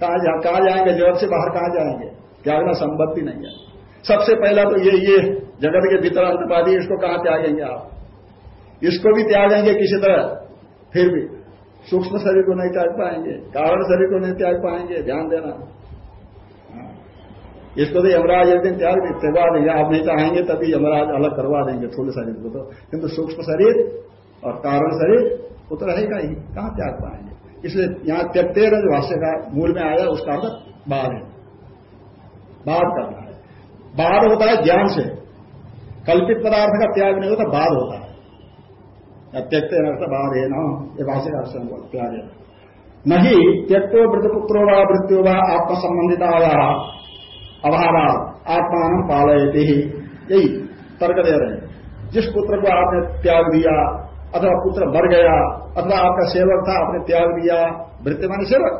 कहा जा, कहा जाएँगे? जगत से बाहर कहाँ जाएँगे? त्यागना संभव भी नहीं है। सबसे पहला तो ये ये जगत के भीतर अंतपादी इसको कहाँ त्यागेंगे आप? इसको भी त्यागेंगे किसी तरह फिर भी। सूक्ष्म शरीर को नहीं त्याग पाएँगे, कारण शरीर को नहीं त्याग पाएँगे, ध्यान देना। इसको तो यमराज एक दिन त्याग त्यागा देंगे आप नहीं चाहेंगे, तभी यमराज अलग करवा देंगे थोड़े शरीर को तो। किंतु सूक्ष्म शरीर और कारण शरीर, वो तो रहेगा ही, कहाँ त्याग पाएँगे? इसलिए यहाँ त्यक्ते जो भाष्य का मूल में आया, उसका अर्थ बाध है। बाध करना है। बाध होता है ज्ञान से। कल्पित पदार्थ का त्याग नहीं होता, बाध होता है। त्यक्त अर्थ बाध है न ये भाषा का अर्थ नहीं त्यक्तो वृतपुत्रो व मृत्यो व आत्म संबंधित अभाव आत्मान पालयते। ही यही तर्क दे रहे हैं जिस पुत्र को आपने त्याग दिया अथवा पुत्र मर गया अथवा आपका सेवक था आपने त्याग दिया भृत्य माने सेवक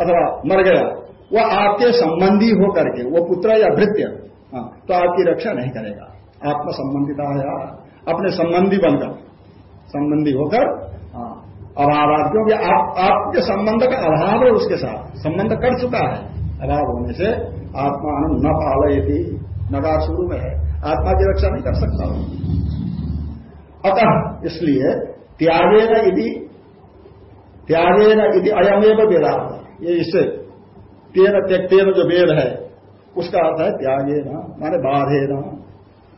अथवा मर गया वह आपके संबंधी हो करके वो पुत्र या भृत्य हाँ, तो आपकी रक्षा नहीं करेगा। आत्म संबंधित अपने संबंधी बनकर। संबंधी होकर हाँ, अभाव क्योंकि आप आपके संबंध का अभाव है उसके साथ। संबंध कर चुका है। अभाव होने से आत्मा न पालयती नगा शुरू में है। आत्मा की रक्षा नहीं कर सकता। अतः इसलिए त्यागे न यदि त्यागे न यदि अयमेव वेदा। ये इससे तेन त्यक्तेन जो वेद है उसका अर्थ है त्यागे न माने बाधे न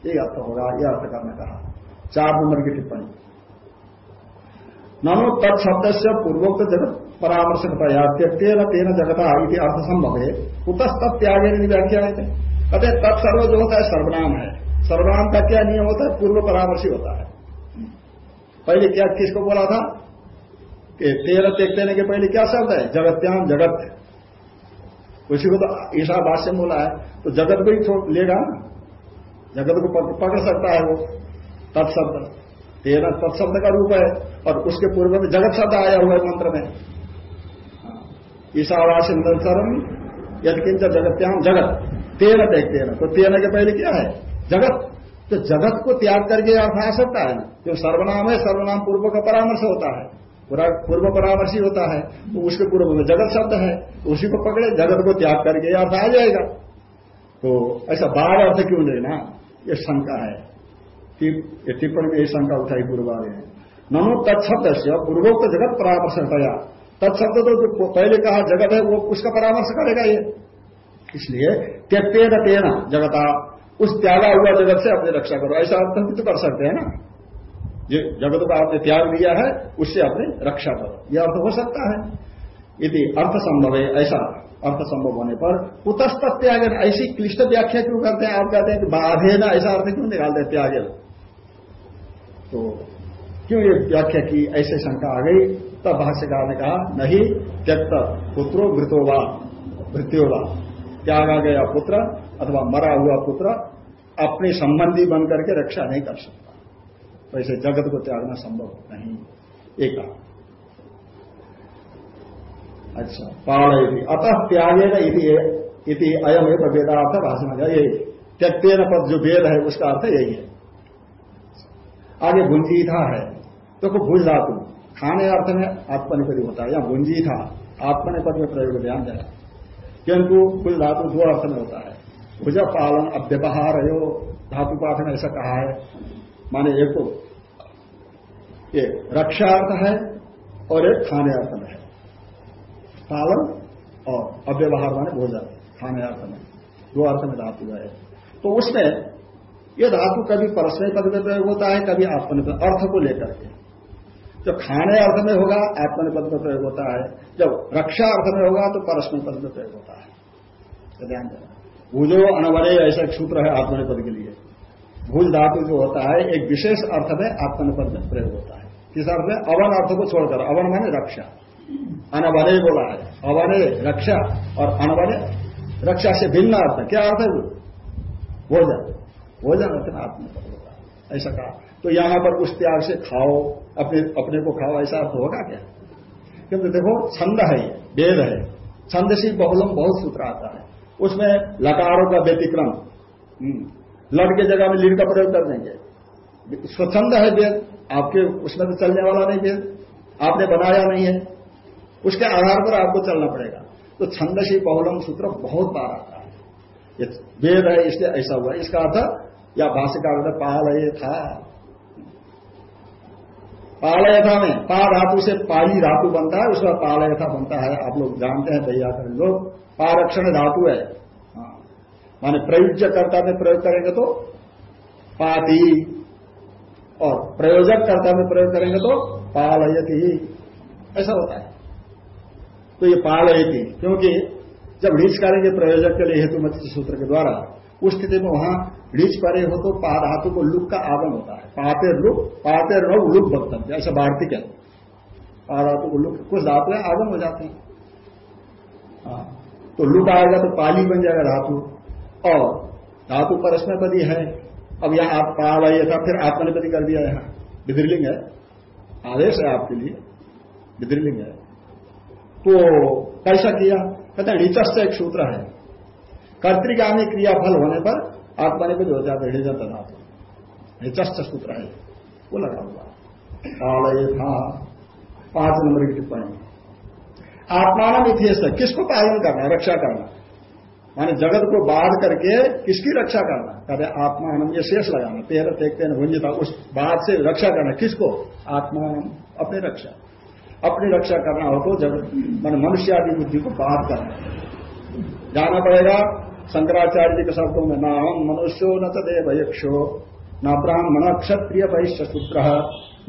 ये अर्थ होगा यह अर्थ करने कहा चार नंबर की टिप्पणी। ननु तत्शब्द से पूर्वोक्त जगत परामर्शक परामर्शकतया त्यक्तेन तेन जगता इति अर्थ संभव है कुतस्तत् त्यागे व्याख्या है कहते तत्सर्व जो होता है सर्वनाम। है सर्वनाम का क्या नियम होता है। पूर्व परामर्शी होता है पहले क्या किसको बोला था? कि तेरह त्यक्तेन के पहले क्या शब्द है? जगत्याम जगत। उसी को तो ईशा भाष्य में बोला है। तो जगत को ही लेगा ना। जगत को पकड़ सकता है वो तत्शब्द तेरह तत्शब्द का रूप है और उसके पूर्व में जगत शब्द आया हुआ है मंत्र में। ईशावास निरंतरम यदकिंच जगत्याम जगत। तेरह देखते हैं तो तेरह के पहले क्या है? जगत। तो जगत को त्याग करके अर्थ आ सकता है ना। जो सर्वनाम है, सर्वनाम पूर्व का परामर्श होता है। पूरा पूर्व परामर्शी होता है। तो उसके पूर्व में जगत शब्द है। तो उसी को पकड़े, जगत को त्याग करके अर्थ आ जाएगा। तो ऐसा बार अर्थ क्यों लेना? ये शंका है। टिप्पणी में यही शंका उठाई वाले ने नमो तत्शब्द से पूर्वोक्त जगत परामर्श कया तत्शब्द तो जो पहले कहा जगत है, वो उसका परामर्श करेगा ये। इसलिए त्यक्तेन तेना जगता। उस त्यागा हुआ जगत से अपनी रक्षा करो। ऐसा अर्थ भी तो कर सकते हैं ना। जो जगत को आपने त्याग दिया है, उससे अपनी रक्षा करो। यह अर्थ हो सकता है। यदि अर्थ संभव है ऐसा अर्थ संभव होने पर कुतस्त त्याग ऐसी क्लिष्ट व्याख्या क्यों करते हैं? आप कहते हैं कि बाधे ना ऐसा अर्थ क्यों निकालते हैं? त्याग तो क्यों ये व्याख्या की ऐसे शंका आ गई? तब भाष्यकार ने कहा, नहीं, त्यक्त पुत्रो मृतोवा मृत्योवा त्यागा गया पुत्र अथवा मरा हुआ पुत्र अपने संबंधी बन करके रक्षा नहीं कर सकता। वैसे तो जगत को त्यागना संभव नहीं। एक अच्छा पाण अतः त्यागे इति अयम एक वेदार्थ भाषण ये त्यक्तेन पद जो वेद है, उसका अर्थ यही है। आगे था है। देखो तो भुज धातु खाने अर्थ में आत्मनिपति होता है, या भुंजी था आत्मनिपद में प्रयोग ध्यान देना। किंतु भुज धातु दो अर्थ में होता है। भुज पालन अव्यवहार हो धातु पाठ ने ऐसा कहा है। माने एक तो ये रक्षा अर्थ है और एक खाने अर्थ में है। पालन और अव्यवहार माने भोजन, खाने अर्थ में। दो अर्थ में धातु है। तो उसमें यह धातु कभी परस्मय पद में प्रयोग होता है, कभी आत्मनिपद अर्थ को लेकर के। जब खाने अर्थ में होगा आत्मनिपद में प्रयोग होता है। जब रक्षा अर्थ में होगा तो परस्मय पद में प्रयोग होता है। ध्यान देना। भूजो अनवरे ऐसा सूत्र है आत्मनिपद के लिए। भूज धातु जो होता है, एक विशेष अर्थ में आत्मनिपद में प्रयोग होता है। किस अर्थ में? अवन अर्थ को छोड़कर। अवन माने रक्षा। अनवने बोला है। अवने रक्षा और अनवने रक्षा से भिन्न अर्थ। क्या अर्थ है भोजन। भोजन अर्थ में आत्मपद होगा। ऐसा कहा। तो यहाँ पर उस त्याग से खाओ अपने अपने को खाओ ऐसा अर्थ होगा क्या? किंतु देखो छंद है वेद है। छंद से बहुलम बहुत सूत्र आता है। उसमें लकारों का व्यतिक्रम हम्म, लड़ के जगह में लीड का प्रयोग कर देंगे। स्वच्छंद है वेद आपके उसमें तो चलने वाला नहीं वेद। आपने बनाया नहीं है। उसके आधार पर आपको चलना पड़ेगा। तो छंदसी बहुलम सूत्र बहुत बार आता है। वेद है इसलिए ऐसा हुआ। इसका अर्थ या भाष्यकार का पालय था। पालय था में पा धातु से पाली धातु बनता है, उसका पालय था बनता है। आप लोग जानते हैं दैया कर। लोग पारक्षण धातु है। हाँ। माने प्रयुज्य कर्ता में प्रयोग करेंगे तो पाती, और प्रयोजक कर्ता में प्रयोग करेंगे तो पालयती। ऐसा होता है। तो ये पाल थी क्योंकि जब रीच करेंगे प्रयोजक के लिए हेतु मत सूत्र के द्वारा उस स्थिति में वहाँ रीच परे हो तो पा धातु को लुक का आगम होता है। पाते लुक पाते रो लुक वक्तव्य ऐसा भारती है। पा धातु को लुक कुछ धातु है आगम हो जाते हैं। हाँ, तो लुक आएगा तो पाली बन जाएगा धातु। और धातु परस्मयपदी है। अब यहाँ आप पाल था फिर आत्मनिपति कर दिया यहाँ। विद्रलिंग है। आदेश है आपके लिए। विद्रलिंग है। तो कैसा किया कहते हैं ऋचस्त एक सूत्र है। कर्तिगामी क्रियाफल होने पर आत्मनिपद हो जाता है धातु ऋचस्त सूत्र है। वो लगा हुआ कालय था पाँच नंबर की टिप्पणी। आत्मान इतिहास किसको पालन करना रक्षा करना। माने जगत को बाढ़ करके किसकी रक्षा करना कहते आत्मान ये शेष लगाना। तेरह देखते हैं उस बात से रक्षा करना किसको? आत्मान अपनी रक्षा। अपनी रक्षा करना हो तो जब मन मनुष्य आदि बुद्धि को बात करना जाना पड़ेगा शंकराचार्य जी के शब्दों में न हम मनुष्यो न तदेव यक्षो, न ब्राह्मण क्षत्रिय वैश्य सूत्र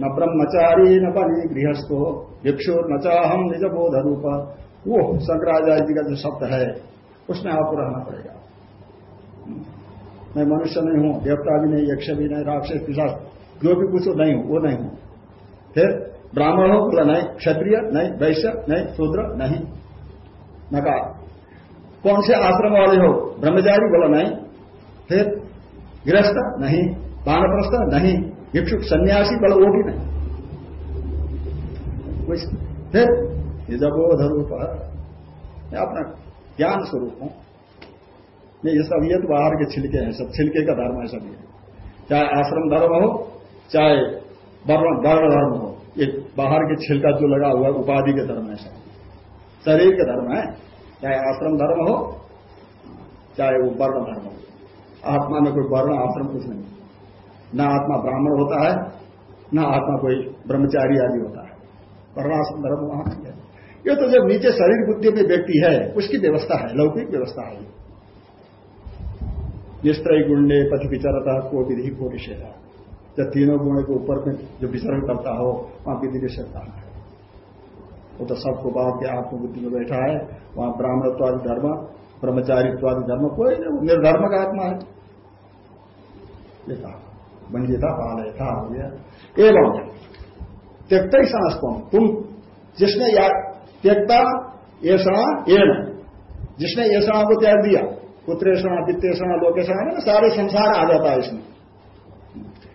न ब्रह्मचारी न बनी गृहस्थो यक्षो न चाहम निज बोध रूप वो शंकराचार्य जी का जो शब्द है, उसमें आपको रहना पड़ेगा। मैं मनुष्य नहीं हूँ, देवता भी नहीं, यक्ष भी नहीं, राक्षस जो भी कुछ नहीं हूँ, वो नहीं हूँ। फिर ब्राह्मण हो बोला, नहीं, क्षत्रिय, नहीं, वैश्य, नहीं, शूद्र, नहीं। नकार। कौन से आश्रम वाले हो? ब्रह्मचारी? बोला, नहीं। फिर गृहस्थ? नहीं। बानप्रस्थ नहीं। भिक्षुक? सन्यासी? बोला, वो भी नहीं। फिर निजबोध रूप मैं अपना ज्ञान स्वरूप हूँ। मैं ये सब, ये तो बाहर के छिलके हैं, सब छिलके का धर्म है सब ये चाहे आश्रम धर्म हो, चाहे वर्ण धर्म हो, ये बाहर के छिलका जो लगा हुआ उपाधि के धर्म है सब। शरीर के धर्म है। चाहे आश्रम धर्म हो, चाहे वो वर्ण धर्म हो। आत्मा में कोई वर्ण, आश्रम कुछ नहीं। न आत्मा ब्राह्मण होता है, न आत्मा कोई ब्रह्मचारी आदि होता है। वर्णाश्रम धर्म वहाँ नहीं है। ये तो जब नीचे शरीर बुद्धि में व्यक्ति है, उसकी व्यवस्था है, लौकिक व्यवस्था है। निस्त्रय गुण्डे पथ विचारता, को विधि को निषेधा। जब तीनों गुणों के ऊपर में जो विचरण करता हो, वहाँ विधि निषेध है। वो तो सबको बात के आत्मबुद्धि में बैठा है, वहाँ ब्राह्मणत्वादि धर्म, ब्रह्मचारित्वादि धर्म, कोई नहीं निर्धर्म का आत्मा है। ये कहा बंजीता पालय था हो एवं त्यक्ता ही सांस कौन? तुम। जिसने त्यक्ता, ऐसा, एन। जिसने ऐसा को त्याग दिया, पुत्रेषणा वित्तेषणा लोकेषणा सारे संसार आ जाता है इसमें।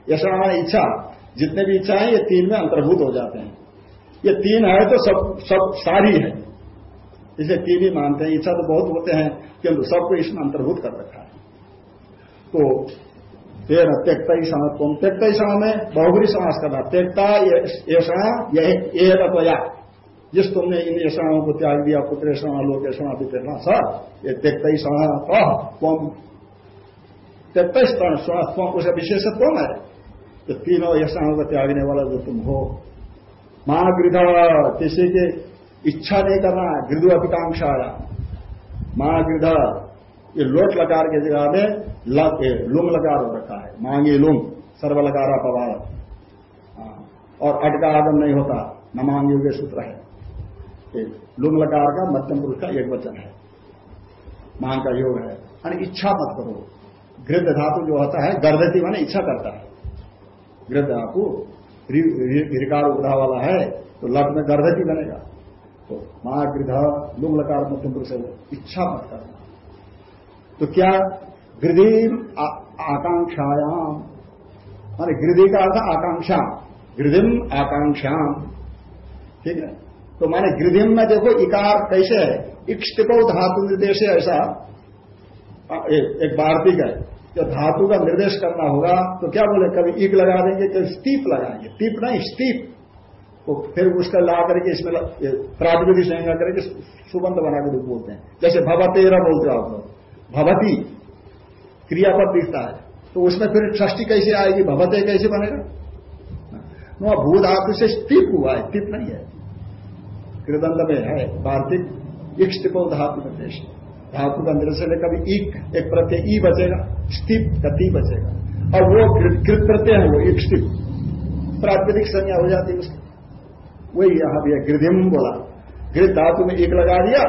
यशना इच्छा, जितने भी इच्छा है, ये तीन में अंतर्भूत हो जाते हैं। ये तीन है तो सब सब सारी है। इसे तीन ही मानते हैं, इच्छा तो बहुत होते हैं किंतु सबको इसमें अंतर्भूत कर रखा है। तो तेरह त्यक्ता ही समत्व त्यक्ता ही समय में बहुगुरी समास करना त्यक्ता ऐसा यह, या जिस तुमने इन ऐसाओं को त्याग दिया, पुत्र लोक ऐसा वितरणा सर ये त्यक्ता ही समय तुम त्यक्ता स्वम उसे विशेषत्व है। तो तीनों ऐसाओं को त्यागने वाला जो तुम हो। महागृध किसी की इच्छा नहीं करना, गृदु अपिकांक्षा महागृध ये लोट लकार के जगह में लुंग लकार हो रखा है। मांगे लुंग सर्व लकारा पवार। हाँ। और अटका आगम नहीं होता, न मांगे हुए सूत्र है। लुंग लकार का मध्यम पुरुष का एक वचन है। मांग का योग है। यानी इच्छा मत करो। गृद धातु जो होता है, गर्भवती माने इच्छा करता है। गृद धातु रिकार उड़ा वाला है तो लट में ही बनेगा। तो माँ गृध लुंग लकार मध्यम पुरुष इच्छा मत करना। तो क्या गृदिम आकांक्षायाम? माने गृदि का अर्थ आकांक्षा। गृदिम आकांक्षाम। ठीक है? तो माने गृदिम में देखो इकार कैसे है? इष्टिको धातु निर्देश ऐसा। एक वार्तिक है। जब धातु का निर्देश करना होगा तो क्या बोले, कभी इक लगा देंगे, कभी स्टीप लगाएँगे। टीप नहीं, स्टीप। तो फिर उसका ला करके इसमें प्रातिपदिक संज्ञा करके सुबंध बना कर बोलते हैं। जैसे भवतेरा बोलते हो आप लोग। भवती क्रियापद दिखता है। तो उसमें फिर षष्टी कैसे आएगी, भवते कैसे बनेगा? वहाँ भू धातु से स्टीप हुआ है टिप नहीं है। कृदंड में है, वार्तिक इक स्टिपो धातु निर्देश धातु का निर्देश कभी इक एक प्रत्यय ई बचेगा स्टिप का ती बचेगा। और वो कृत प्रत्यय है, वो एक स्टिप प्राकृतिक संज्ञा हो जाती है उसकी। वही यहाँ भी है, गृधिम बोला। गृह धातु में एक लगा दिया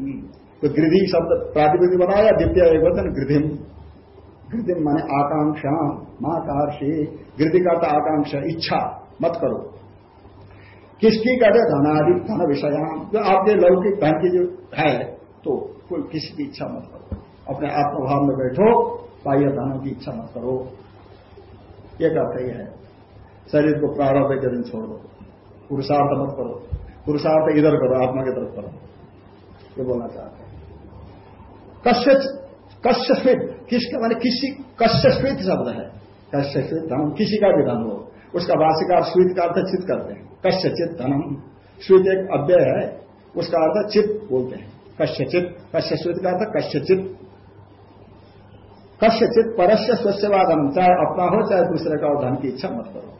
हम्म। तो गृधि शब्द प्रातिपदिक बनाया, द्वितीय एक वचन, गृधिम। गृधिम माने आकांक्षा माँ कारशी गृधि का तो आकांक्षा, इच्छा, मत करो। किसकी कहते धनादि धन विषयाम। जो आपके लौकिक धन की जो है तो कोई किसी की इच्छा मत करो। अपने आत्मभाव में बैठो, बाह्य धनों की इच्छा मत करो। ये कहते ही है शरीर को प्रारंभ के दिन छोड़ दो। पुरुषार्थ मत करो। पुरुषार्थ इधर करो, आत्मा की तरफ़ करो। ये बोलना चाहते हैं। कश्य कश्य कश्यस्वित किसका माने किसी कश्य कश्यस्वित शब्द है। कश्य कश्यस्वित धनम, किसी का भी धन हो। उसका वार्षिकार स्वीत का अर्थ चित करते हैं। कश्यचित धनम। स्वीत एक अव्यय है, उसका अर्थ चित बोलते हैं। कश्यचित कश्यस्वित का अर्थ कश्यचित। कश्यचित परस्य स्वच्छवा धनम चाहे अपना हो चाहे दूसरे का धन की इच्छा मत करो।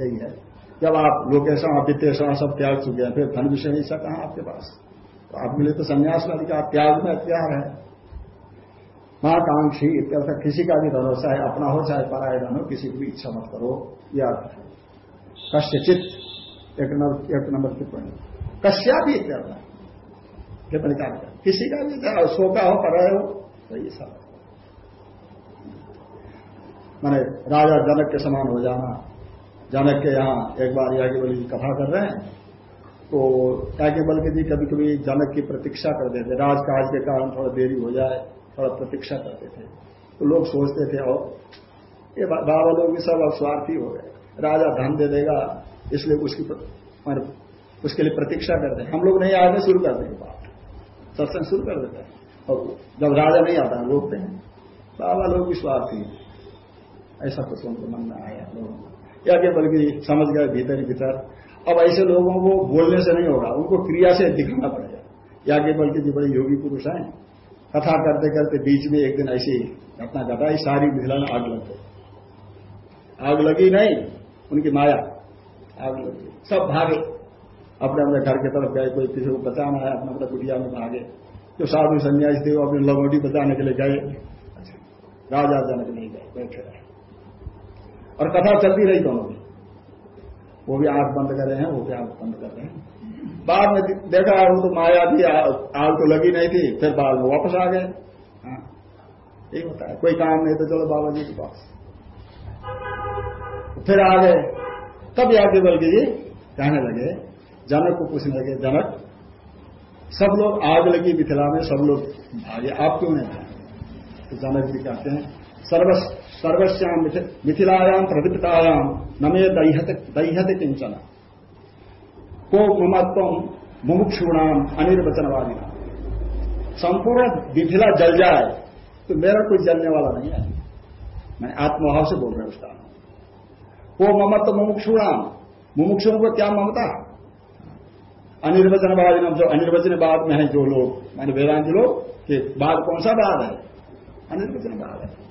यही है। जब आप लोकेशन और वित्तीय सब त्याग चुके हैं, फिर धन विषय इच्छा कहाँ आपके पास? तो आपके लिए तो संन्यास का अधिकार, त्याग में अत्यार है। महाकांक्षी इत्यर्थ किसी का भी धन हो अपना हो, चाहे पराय धन हो, किसी की इच्छा मत करो यह अर्थ है। कश्यचित, एक नंबर टिप्पणी कश्या भी इत्यर्थ टिप्पणी का। किसी का भी चाहे सो का हो पर हो तो ये सब। मैंने राजा जनक के समान हो जाना। जनक के यहाँ एक बार यह जी कथा कर रहे हैं। तो बल के जी कभी कभी जनक की प्रतीक्षा करते थे। राजकाज के कारण थोड़ा देरी हो जाए, थोड़ा प्रतीक्षा करते थे। तो लोग सोचते थे, और ये बाबा लोग भी सब स्वार्थी हो गए। राजा धन दे देगा, इसलिए उसकी उसके लिए प्रतीक्षा करते हैं। हम लोग नहीं आते शुरू कर देंगे सत्संग शुरू कर देते हैं। और जब राजा नहीं आता, रोकते हैं। बाबा लोग स्वार्थी ऐसा कुछ उनको मन में आया लोगों या क्या बल्कि समझ गए, भीतर ही भीतर। अब ऐसे लोगों को बोलने से नहीं होगा, उनको क्रिया से दिखाना पड़ेगा या के बल्कि जो बड़े योगी पुरुष हैं, कथा करते करते बीच में एक दिन ऐसी घटना घटाई सारी मिथिला में आग लग गई। आग लगी नहीं, उनकी माया आग लगी सब भागे। अपने अपने घर की तरफ़ गए कोई किसी को बचाना है, अपने अपने कुटिया में भागे, जो साधु संन्यासी थे, वो अपनी लंगोटी बचाने के लिए गए। अच्छा राजा जनक नहीं गए, बैठे रहे। और कथा चलती रही दोनों की वो भी आँख बंद कर रहे हैं, वो भी आँख बंद कर रहे हैं। बाद में देखा, वो तो माया थी आग तो लगी नहीं थी, फिर बाद में वापस आ गए। हाँ यही होता है। कोई काम नहीं तो चलो बाबा जी के पास। फिर आ गए। तब याद बल्कि जी कहने लगे जनक को पूछने लगे, जनक, सब लोग आग लगी मिथिला में, सब लोग भागे, आप क्यों नहीं तो जनक जी कहते हैं, सर्वस सर्वस्याम मिथिलायाम प्रदीपतायाम नमे दह्यत किंचन को ममत्व मुमुक्षुणाम अनिर्वचनवादी संपूर्ण मिथिला जल जाए तो मेरा कोई जलने वाला नहीं है। मैं आत्मभाव से बोल रहे उसका वो ममत तो मुमुक्षुणाम मुमुक्षुओं को क्या ममता? अनिर्वचनवादी नाम जो अनिर्वचनवाद में है जो लोग मैंने वेदांत लोग कि बाद कौन सा बाद है? अनिर्वचनवाद है।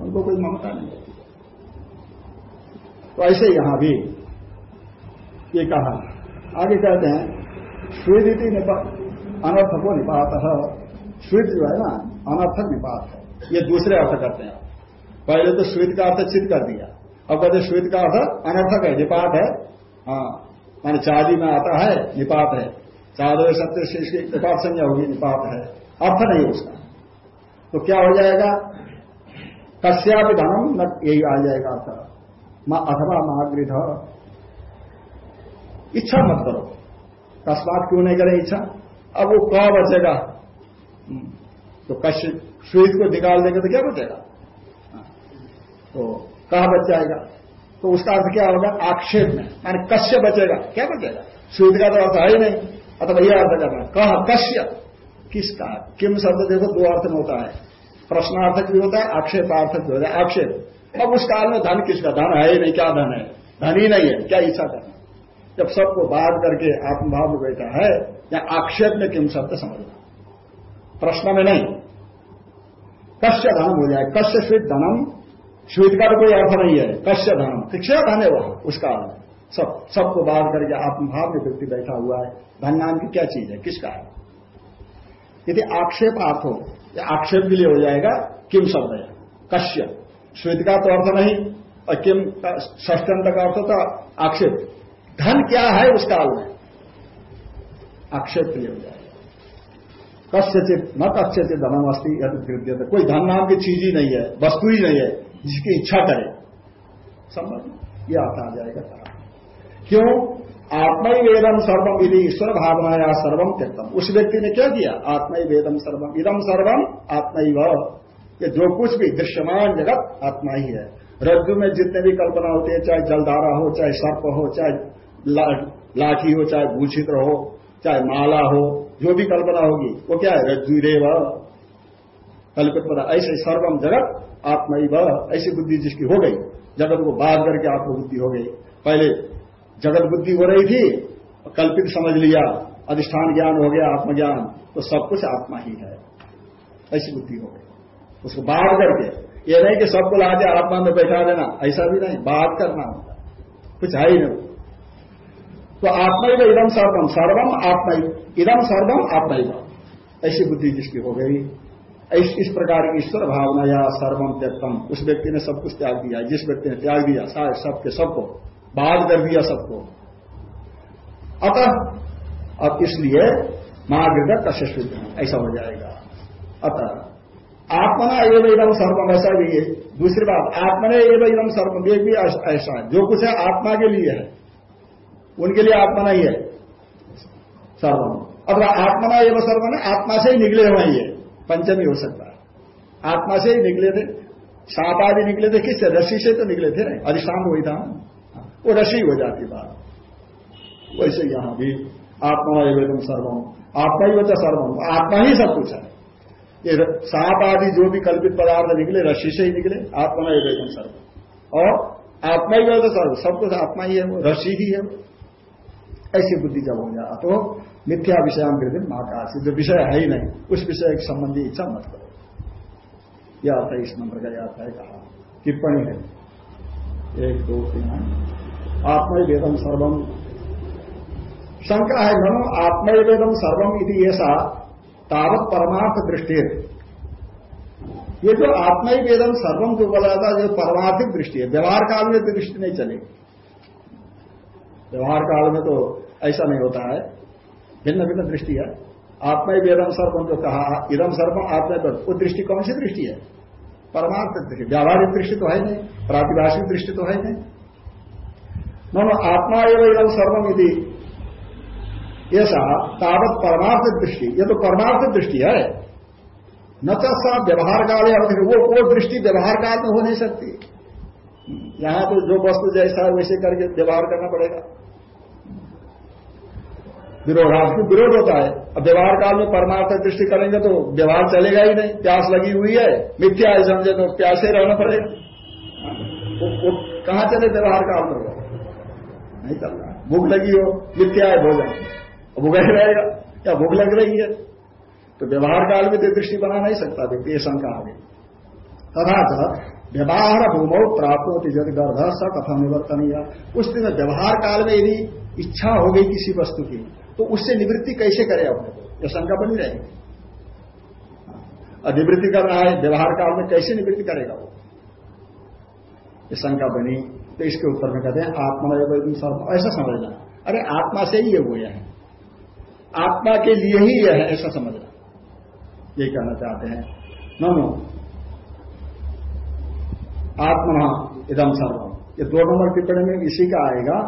उनको कोई ममता नहीं होती। तो ऐसे यहाँ भी ये कहा। आगे कहते हैं, स्वीदिति अनर्थ को निपात। स्वीत जो है ना अनर्थक निपात है। ये दूसरे अर्थ करते हैं। पहले तो स्वीत का अर्थ चित कर दिया। अब कहते स्वीत का अर्थ अनर्थक है। निपात है। हाँ। माने चादी में आता है निपात है। चादर सत्य से इसकी निपात संज्ञा होगी निपात है। अर्थ नहीं उसका तो क्या हो जाएगा? कश्यापि धनम न यही आ जाएगा अर्थ। अथवा महागृध इच्छा मत करो। तस्मात क्यों नहीं करें इच्छा? अब वो कहा बचेगा। हम्म, तो कश्य श्वेत को निकाल देंगे तो क्या बचेगा? हाँ, तो कहा बच जाएगा। तो उसका अर्थ क्या होगा? आक्षेप में। माने कश्य बचेगा। क्या बचेगा? श्वेत का तो अर्थ है ही नहीं। अथवा यह अर्थ करना कह, कश्य। किसका? किम शब्द देखो, दो अर्थ में होता है। प्रश्नार्थक भी होता है, आक्षेपार्थक भी होता है। आक्षेप। अब उस काल में धन किसका? धन है ही नहीं। क्या धन है? धन ही नहीं है। क्या इच्छा करना जब सबको बात करके आत्मभाव में बैठा है, या आक्षेप में किम शब्द समझना प्रश्न में नहीं। कश्य धनम हो जाए। कश्य स्वीत धनम स्वीत का तो कोई अर्थ नहीं है। कश्य धन शिक्षा धन है वहाँ, उसका सब, सबको बात करके आत्मभाव में व्यक्ति बैठा हुआ है, धन नाम की क्या चीज़ है? किसका है? यदि आक्षेप अर्थ हो, या आक्षेप के लिए हो जाएगा, किम शब्द है? कश्य श्वेत का तो अर्थ नहीं, और किम ष्टंत का अर्थ होता आक्षेप। धन क्या है उस काल में लिए हो जाएगा। कस्यचित न कस्यचित धनम अस्थि कोई धन नाम की चीज़ ही नहीं है, वस्तु ही नहीं है। जिसकी इच्छा करे। संबंध? यह आता आ जाएगा कहा क्यों? आत्मा ही वेदम सर्वम यदि ईश्वर भावना या सर्वम त्यक्तम। उस व्यक्ति ने क्या किया? आत्मा ही वेदम सर्वम इदम सर्वम आत्मा ही ये जो कुछ भी दृश्यमान जगत आत्मा ही है। रज्जु में जितने भी कल्पना होती है, चाहे जलधारा हो, चाहे सर्प हो, चाहे लाठी हो, चाहे भूषित्र हो चाहे माला हो, जो भी कल्पना होगी, वो क्या है? रज्जु रेव कल्पित पता ऐसे सर्वम जगत आत्मई ऐसी बुद्धि जिसकी हो गई, जगत को बाध करके आत्मबुद्धि हो गई। पहले जगत बुद्धि हो रही थी, कल्पित समझ लिया, अधिष्ठान ज्ञान हो गया, आत्मज्ञान तो सब कुछ आत्मा ही है। ऐसी बुद्धि हो गई। उसको बाध करके, ये नहीं कि सबको लाते आत्मा में बैठा देना, ऐसा भी नहीं बात करना होता कुछ है ही नहीं। तो आत्मा ही इदम सर्वम सर्वम आत्मा इदम सर्वम आत्मा ही। ऐसी बुद्धि जिसकी हो गई। इस इस प्रकार की ईश्वर भावना या सर्वम त्यक्तम। उस व्यक्ति ने सब कुछ त्याग दिया, जिस व्यक्ति ने त्याग दिया सबके सबको, बाध कर दिया सबको। अतः, अब इसलिए महागृत कश्य ऐसा हो जाएगा। अतः, आत्मना एवं इदम सर्वम ऐसा भी है। दूसरी बात, आत्मने एवं इदम सर्वम ये भी ऐसा है। जो कुछ है आत्मा के लिए है, उनके लिए आत्मा नहीं है। सर्वम अब आत्मना एवं सर्वम आत्मा से ही निकले हुए ये। पंचमी हो सकता है। आत्मा से ही निकले थे। साप आदि निकले थे। किससे? रसी से तो निकले थे ना? अधिष्ठान वही था वो रसी हो जाती बात। वैसे यहाँ भी आत्मा एवं सर्वम। आत्मा ही होता सर्वम। आत्मा ही सब कुछ है। ये साप आदि जो भी कल्पित पदार्थ निकले रसी से ही निकले, आत्मा एवं सर्वम। और आत्मा ही बचा सर्व सब कुछ आत्मा ही है वो रसी ही है ऐसी बुद्धि जब हो जाए तो मिथ्या विषयांकृति महाकाश जो विषय है ही नहीं, उस विषय के संबंधी इच्छा मत करो। यह है इस मंत्र का, यह है कहा। टिप्पणी है। एक, दो, तीन आत्मय वेदम सर्वम शंका है ननो आत्मय वेदम सर्वम यदि ऐसा तावत परमार्थ दृष्टि ये जो आत्मय वेदम सर्वम जो बोला था जो परमार्थिक दृष्टि है। व्यवहार काल में दृष्टि नहीं चलेगी व्यवहार काल में तो ऐसा नहीं होता है। भिन्न भिन्न दृष्टि है। आत्मा वेदम सर्वम जो कहा इदम सर्वम आत्मा वो दृष्टि कौन सी दृष्टि है? परमार्थ दृष्टि। व्यावहारिक दृष्टि तो है नहीं, प्रातिभाषिक दृष्टि तो है नहीं। नो आत्मा एवं इदम सर्वम यदि ऐसा तावत परमार्थ दृष्टि। ये तो परमार्थ दृष्टि है। न सा व्यवहार काल है वो वो दृष्टि व्यवहार काल में हो नहीं सकती। यहाँ तो जो वस्तु जैसा है, वैसे करके व्यवहार करना पड़ेगा। विरोधार्थ की विरोध होता है। अब व्यवहार काल में परमार्थ दृष्टि करेंगे तो व्यवहार चलेगा ही नहीं। प्यास लगी हुई है। मिथ्या है समझे तो प्यासे रहना पड़ेगा। वो, वो कहाँ चले व्यवहार काल में? नहीं चल रहा। भूख लगी हो मिथ्या है भोजन। भूखा रहेगा। क्या भूख लग रही है? तो व्यवहार काल में तो दृष्टि बना नहीं सकता व्यक्ति ये शंका आ गई। तथा व्यवहार भूमो प्राप्त होती जब गर्भ स कथा निवर्तन उस दिन व्यवहार काल में यदि इच्छा हो गई किसी वस्तु की तो उससे निवृत्ति कैसे करे अपने को? यह शंका बनी रहेगी। और निवृत्ति कर रहा है, व्यवहार काल में कैसे निवृत्ति करेगा वो? ये शंका बनी तो इसके उत्तर में कहते हैं, आत्मा ऐसा समझना अरे आत्मा से ही ये हुए हैं। आत्मा के लिए ही यह है, ऐसा समझना ये कहना चाहते हैं, नो आत्मा इदम सर्वम ये दो नंबर टिप्पणी में इसी का आएगा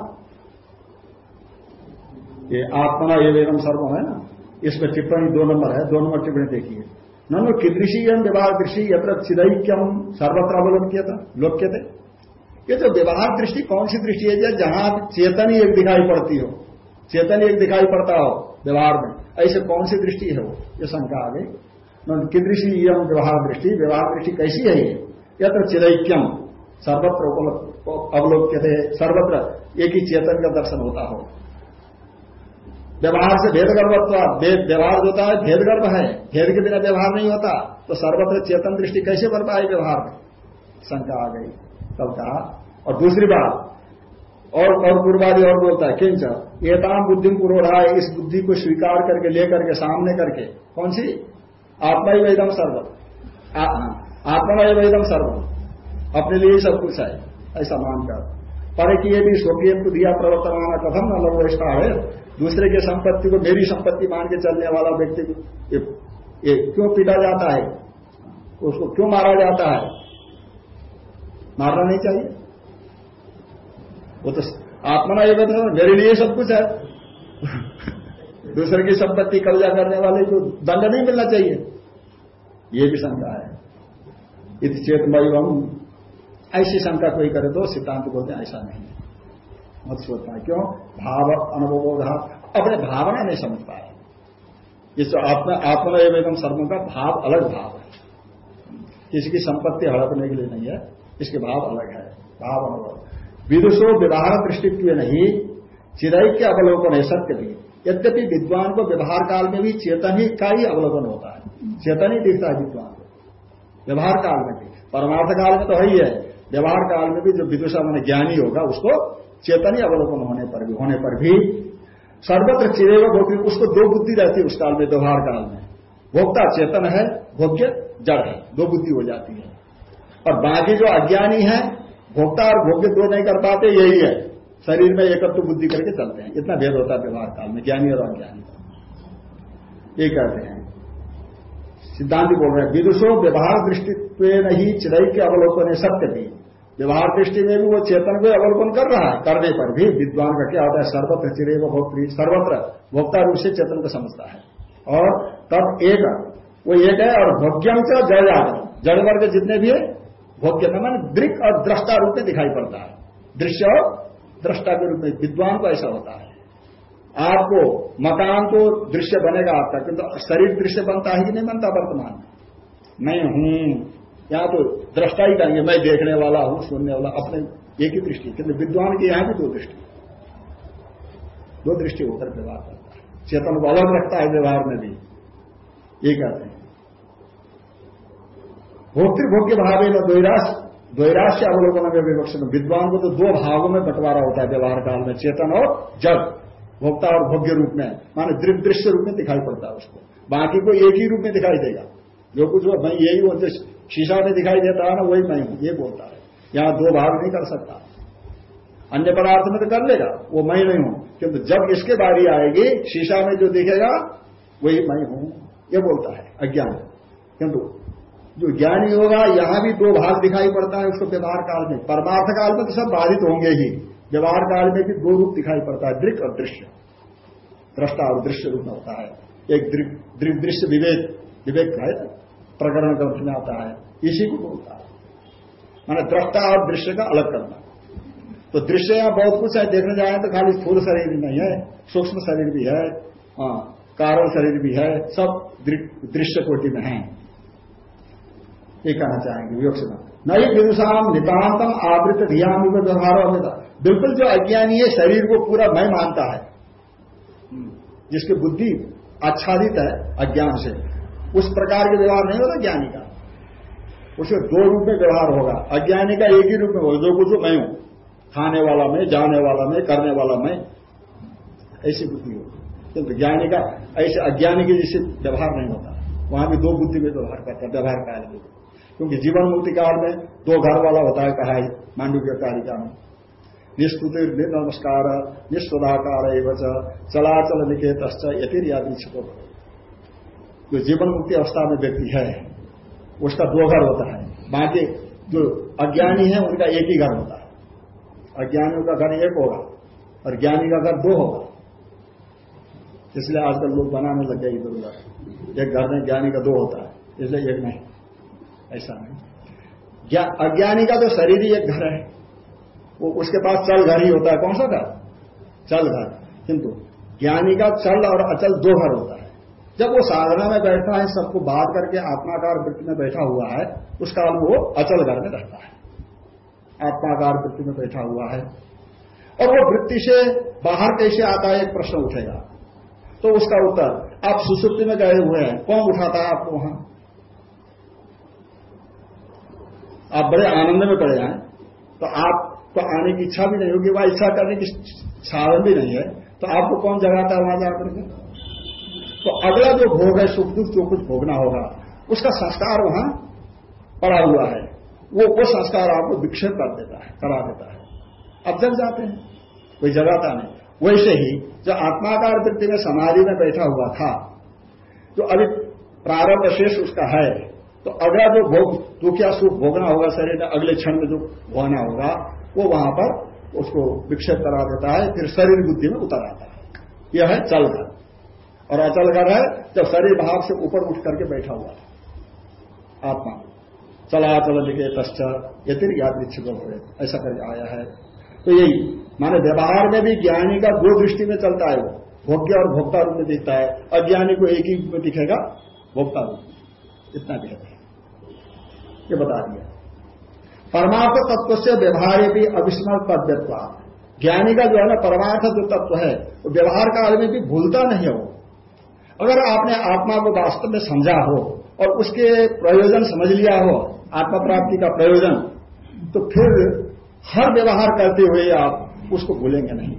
ये आत्मा ये वेदम सर्वम है ना? इसमें टिप्पणी दो नंबर है, दो नंबर टिप्पणी देखिए। ननु कीदृशी व्यवहार दृष्टि यत्र चिदैक्यम सर्वत्र अवलोक्य था लोक्य थे ये जो व्यवहार दृष्टि कौन सी दृष्टि है जहाँ चेतन एक दिखाई पड़ती हो। चेतन एक दिखाई पड़ता हो व्यवहार में। ऐसे कौन सी दृष्टि है वो? ये शंका आ गई। कीदृशी यम व्यवहार दृष्टि व्यवहार दृष्टि कैसी है ये? यत्र चिदैक्यम सर्वत्र अवलोक्य थे सर्वत्र एक ही चेतन का दर्शन होता हो। व्यवहार से भेद भेदगर्भत्व व्यवहार होता है भेदगर्भ है। भेद के बिना व्यवहार नहीं होता। तो सर्वत्र चेतन दृष्टि कैसे बन पाए व्यवहार में? शंका आ गई। तब कहा, और दूसरी बात, और और पूर्वादि और बोलता है, किंच एताम बुद्धि रहा है इस बुद्धि को स्वीकार करके, लेकर के, सामने करके, कौन सी? आत्मा ही वेदम सर्व। आत्मा ही वेदम सर्व। अपने लिए सब कुछ है। ऐसा मानकर। पर कि ये भी स्वकीय को दिया प्रवर्तमान कथम न लवष्टा है। दूसरे की संपत्ति को मेरी संपत्ति मान के चलने वाला व्यक्ति ये क्यों पीटा जाता है? उसको क्यों मारा जाता है? मारना नहीं चाहिए। वो तो आत्मा बता मेरे लिए सब कुछ है। दूसरे की संपत्ति कब्जा करने वाले को दंड नहीं मिलना चाहिए। ये भी शंका है। इति चेतमय ऐसी शंका कोई करे तो सिद्धांत बोलते हैं, ऐसा नहीं मत सोचना क्यों भाव अनुभव अपने भावना नहीं समझ पाए। इस आत्मा आत्मा एवं सर्वों का भाव अलग भाव है। किसी की संपत्ति हड़पने के लिए नहीं है, इसके भाव अलग है। भाव अनुभव। विदुषो व्यवहार दृष्टित्व नहीं, चिदाई के अवलोकन है सत्य भी। यद्यपि विद्वान को व्यवहार काल में भी चेतन ही का ही अवलोकन होता है। चेतन ही दिखता है विद्वान को। व्यवहार काल में भी। परमार्थ काल में तो है ही है। व्यवहार काल में भी जो विदुषा मैंने ज्ञानी होगा, उसको चेतन अवलोकन होने पर भी, होने पर भी सर्वत्र चिरेगा भोक्ति उसको दो बुद्धि रहती है उस काल में, व्यवहार काल में। भोक्ता चेतन है, भोग्य जड़ है, दो बुद्धि हो जाती है। और बाकी जो अज्ञानी है, भोक्ता और भोग्य दो नहीं कर पाते, यही है। शरीर में एकत्व बुद्धि करके चलते हैं। इतना भेद होता है व्यवहार काल में, ज्ञानी और अज्ञानी। ये कहते हैं। सिद्धांत बोल रहे हैं, विदुषो व्यवहार दृष्टित्व नहीं चिड़ई के अवलोकन है सत्य भी व्यवहार दृष्टि में भी वो चेतन को अवलोकन कर रहा है, करने पर भी विद्वान का क्या होता है, सर्वत्र चिरे व भोक्ति, सर्वत्र भोक्ता रूप से चेतन को समझता है। और तब एक, वो एक है और भोग्यम से जड़ जड़ वर्ग जितने भी है, भोग्य मान दृक और दृष्टा रूप में दिखाई पड़ता है। दृश्य और दृष्टा के रूप में विद्वान को ऐसा होता है। आपको मकान तो दृश्य बनेगा आपका, किंतु शरीर दृश्य बनता है कि नहीं बनता वर्तमान? मैं हूँ। यहाँ तो दृष्टा ही कहेंगे मैं देखने वाला हूँ, सुनने वाला, अपने एक ही दृष्टि, किंतु विद्वान की यहाँ भी दो दृष्टि। दो दृष्टि होकर व्यवहार करता है। चेतन को अलग रखता है व्यवहार में भी। ये कहते हैं। भोक्तृभोग्य भाव में द्वैराश द्वैराश अवलोकन में विवक्षित विद्वान को तो दो भागों में बंटवारा होता है व्यवहार काल में, चेतन और जड़ भोक्ता और भोग्य रूप में, माने दृश्य रूप में दिखाई पड़ता है उसको। बाकी को एक ही रूप में दिखाई देगा। जो कुछ मैं यही जो शीशा में दिखाई देता है ना, वही मैं हूँ, ये बोलता है। यहाँ दो भाग नहीं कर सकता। अन्य पदार्थ में तो कर लेगा, वो मैं नहीं हूँ। किंतु जब इसके बारी आएगी, शीशा में जो दिखेगा, वही मैं हूँ, ये बोलता है, अज्ञान। किंतु जो ज्ञानी होगा, यहाँ भी दो भाग दिखाई पड़ता है उसको व्यवहार काल में। परमार्थ काल में तो सब बाधित होंगे ही। व्यवहार काल में भी दो रूप दिखाई पड़ता है, दृक और दृश्य। दृष्टा और दृश्य रूप में होता है। एक दृक दृश्य विवेक। विवेक है प्रकरण ग्रंथ में आता है। इसी को बोलता है। मैंने दृष्टा और दृश्य का अलग करना। तो दृश्य यहाँ बहुत कुछ है, देखने जाए तो खाली स्थूल शरीर नहीं है, सूक्ष्म शरीर भी है हाँ कारण शरीर भी है, सब दृश्य कोटि में है। ये कहना चाहेंगे वियोग से नहीं विदुषाम नितान्तम आवृत धियाम व्यवहार होगा बिल्कुल जो अज्ञानी है, शरीर को पूरा मैं मानता है। जिसकी बुद्धि आच्छादित है अज्ञान से। उस प्रकार के व्यवहार नहीं होता ज्ञानी का। उसे दो रूप में व्यवहार होगा। अज्ञानी का एक ही रूप में होगा। जो कुछ मैं हूँ। खाने वाला मैं, जाने वाला मैं, करने वाला मैं, ऐसी बुद्धि होगी। किंतु ज्ञानी का, ऐसे अज्ञानी के जैसे व्यवहार नहीं होता। वहाँ भी दो बुद्धि में व्यवहार करता है, व्यवहार में क्योंकि जीवन मुक्ति काल में दो घर वाला होता है कहा है मांडव्य कारिका में। निस्तुति नमस्कार निस्वदाकार चलाचल निकेत यतिर याद जो जीवन मुक्ति अवस्था में व्यक्ति है, उसका दो घर होता है। बाकी जो अज्ञानी है, उनका एक ही घर होता है। अज्ञानियों का घर एक होगा, और ज्ञानी का घर दो होगा। इसलिए आजकल लोग बनाने लग गए इधर उधर। एक घर में ज्ञानी का दो होता है, इसलिए एक नहीं। ऐसा नहीं। अज्ञानी का तो शरीर ही एक घर है। वो उसके पास चल घर ही होता है। कौन सा घर? चल घर। किंतु ज्ञानी का चल और अचल दो घर होता है। जब वो साधना में बैठा है, सबको बात करके आत्माकार वृत्ति में बैठा हुआ है, उस काल में वो अचल घर में रहता है। आत्माकार वृत्ति में बैठा हुआ है। और वो वृत्ति से बाहर कैसे आता है, एक प्रश्न उठेगा। तो उसका उत्तर, आप सुसुप्ति में गए हुए हैं, कौन उठाता है आपको वहाँ? आप बड़े आनंद में पड़े हैं। तो आपको आने की इच्छा भी नहीं होगी, वहाँ इच्छा करने की साधन भी नहीं है। तो आपको कौन जगाता है वहाँ जाकर तो अगला जो भोग है सुख दुख जो कुछ भोगना होगा, उसका संस्कार वहाँ पड़ा हुआ है। वो वो संस्कार आपको विक्षेप कर देता है, करा देता है। अब जग जाते हैं। कोई जगाता नहीं। वैसे ही जो आत्माकार वृत्ति में समाधि में बैठा हुआ था, जो अभी प्रारंभ शेष उसका है तो अगला जो भोग, दुख या सुख भोगना होगा शरीर में, अगले क्षण में जो भोगना होगा, वो वहाँ पर उसको विक्षेप करा देता है, फिर शरीर बुद्धि में उतर आता है। यह है चल घर और अचल घर है जब शरीर भाव से ऊपर उठ करके बैठा हुआ है आत्मा। चला चल लिखे, तश्चर यतिर यादृच्छिक हो। गए ऐसा करके आया है। तो यही, माने व्यवहार में भी ज्ञानी का दो दृष्टि में चलता है वो। भोग्य और भोक्ता रूप में दिखता है। अज्ञानी को एक ही में दिखेगा, भोक्ता रूप में। इतना कहते हैं। ये बता दिया। परमार्थ तत्व से व्यवहार भी अविस्मृत पद्यत्व। ज्ञानी का जो है ना, परमार्थ जो तत्व है, वो व्यवहार काल में भी भूलता नहीं हो अगर आपने आत्मा को वास्तव में समझा हो और उसके प्रयोजन समझ लिया हो आत्मा प्राप्ति का प्रयोजन तो फिर हर व्यवहार करते हुए आप उसको भूलेंगे नहीं।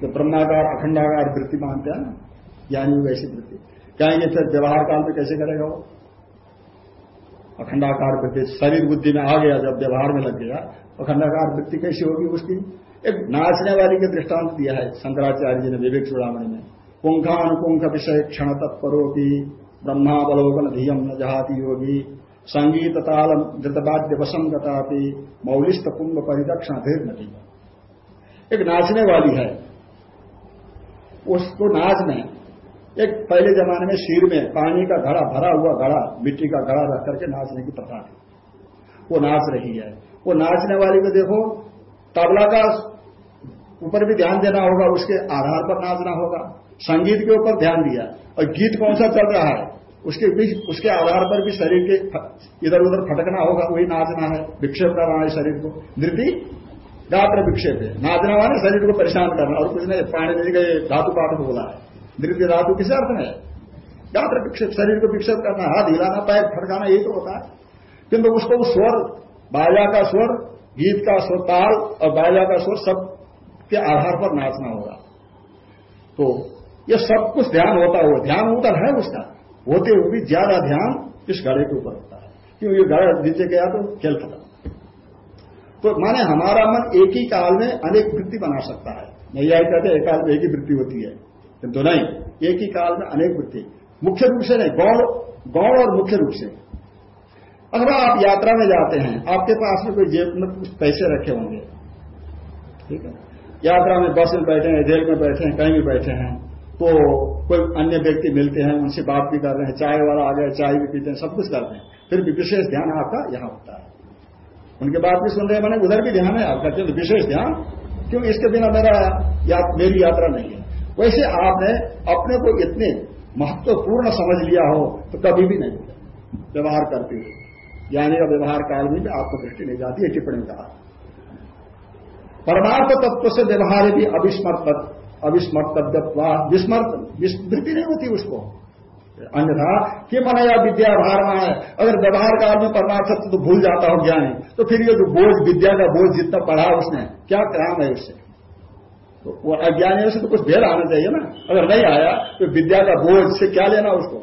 तो ब्रह्माकार, अखंडाकार वृत्ति मानते हैं ना, ज्ञानी वैसी वृत्ति। कहेंगे, फिर व्यवहार काल में कैसे करेगा वो? अखंडाकार वृत्ति, शरीर बुद्धि में आ गया, जब व्यवहार में लग गया अखंडाकार वृत्ति कैसी होगी उसकी? एक नाचने वाली के दृष्टांत दिया है, शंकराचार्य जी ने, विवेक चुड़ामणि में पुंखानुपुंख विषय क्षण तत्परो की ब्रह्मावलोकन धियम न जहाती योगी संगीत ताल धृतवाद्य वसम गतापि मौलिस्त कुंभ परिदक्षिण धीर नदी एक नाचने वाली है। उसको नाच में एक पहले जमाने में शीर में पानी का घड़ा भरा हुआ घड़ा, मिट्टी का घड़ा रख करके नाचने की प्रथा थी। वो नाच रही है। वो नाचने वाली को देखो, तबला का ऊपर भी ध्यान देना होगा, उसके आधार पर नाचना होगा। संगीत के ऊपर ध्यान दिया। और गीत कौन सा चल रहा है? उसके बीच, उसके आधार पर भी शरीर के इधर उधर फटकना होगा, वही नाचना है, विक्षेप करना है शरीर को। नृत्य गात्र विक्षेप है। नाचना वाले शरीर को परेशान करना, और कुछ नहीं पानी के धातु पाठ को बोला है। नृत्य धातु किस अर्थ में गात्र विक्षेप, शरीर को विक्षेप करना हाथ हिलाना, पैर फटकाना, यही तो होता है। किंतु उसको स्वर, बाजा का स्वर, गीत का स्वर, ताल और बाजा का स्वर सब के आधार पर नाचना होगा। तो ये सब कुछ ध्यान होता हुआ, ध्यान उतर है उसका। होते हुए भी ज़्यादा ध्यान इस घड़े के ऊपर होता है। क्यों? ये घड़ा नीचे गया तो खेल खत्म। तो माने हमारा मन एक ही काल में अनेक वृत्ति बना सकता है। नहीं आई कहते एक काल में एक ही वृत्ति होती है। किंतु नहीं, एक ही काल में अनेक वृत्ति। मुख्य रूप से नहीं गौण गौण और मुख्य रूप से। अगर आप यात्रा में जाते हैं, आपके पास में कोई जेब में कुछ पैसे रखे होंगे। ठीक है? यात्रा में बस में बैठे हैं रेल में बैठे हैं, कहीं भी बैठे हैं। तो कोई अन्य व्यक्ति मिलते हैं उनसे बात भी कर रहे हैं चाय वाला आ गया चाय भी पीते हैं सब कुछ करते हैं। फिर भी विशेष ध्यान आपका यहाँ होता है। उनके बात भी सुन रहे हैं मैंने उधर भी ध्यान है आपका क्यों विशेष ध्यान क्यों इसके बिना मेरा या, मेरी यात्रा नहीं है। वैसे आपने अपने को इतने महत्वपूर्ण समझ लिया हो तो कभी भी नहीं व्यवहार करते हुए। ज्ञानी का व्यवहार काल में भी आपको दृष्टि नहीं जाती है टिप्पणी कहा। परमार्थ तत्व से व्यवहार भी अविस्मर्त अविस्मर्तव्यत्वा विस्मर्त वृत्ति नहीं होती उसको। अन्यथा, कि मन या विद्या धारणा है, अगर व्यवहार काल में परमार्थ तो भूल जाता हो ज्ञानी तो फिर ये जो बोझ, विद्या का बोझ जितना पढ़ा उसने, क्या काम है उससे तो वो अज्ञानी से तो कुछ भेद आना चाहिए ना। अगर नहीं आया तो विद्या का बोझ से क्या लेना उसको?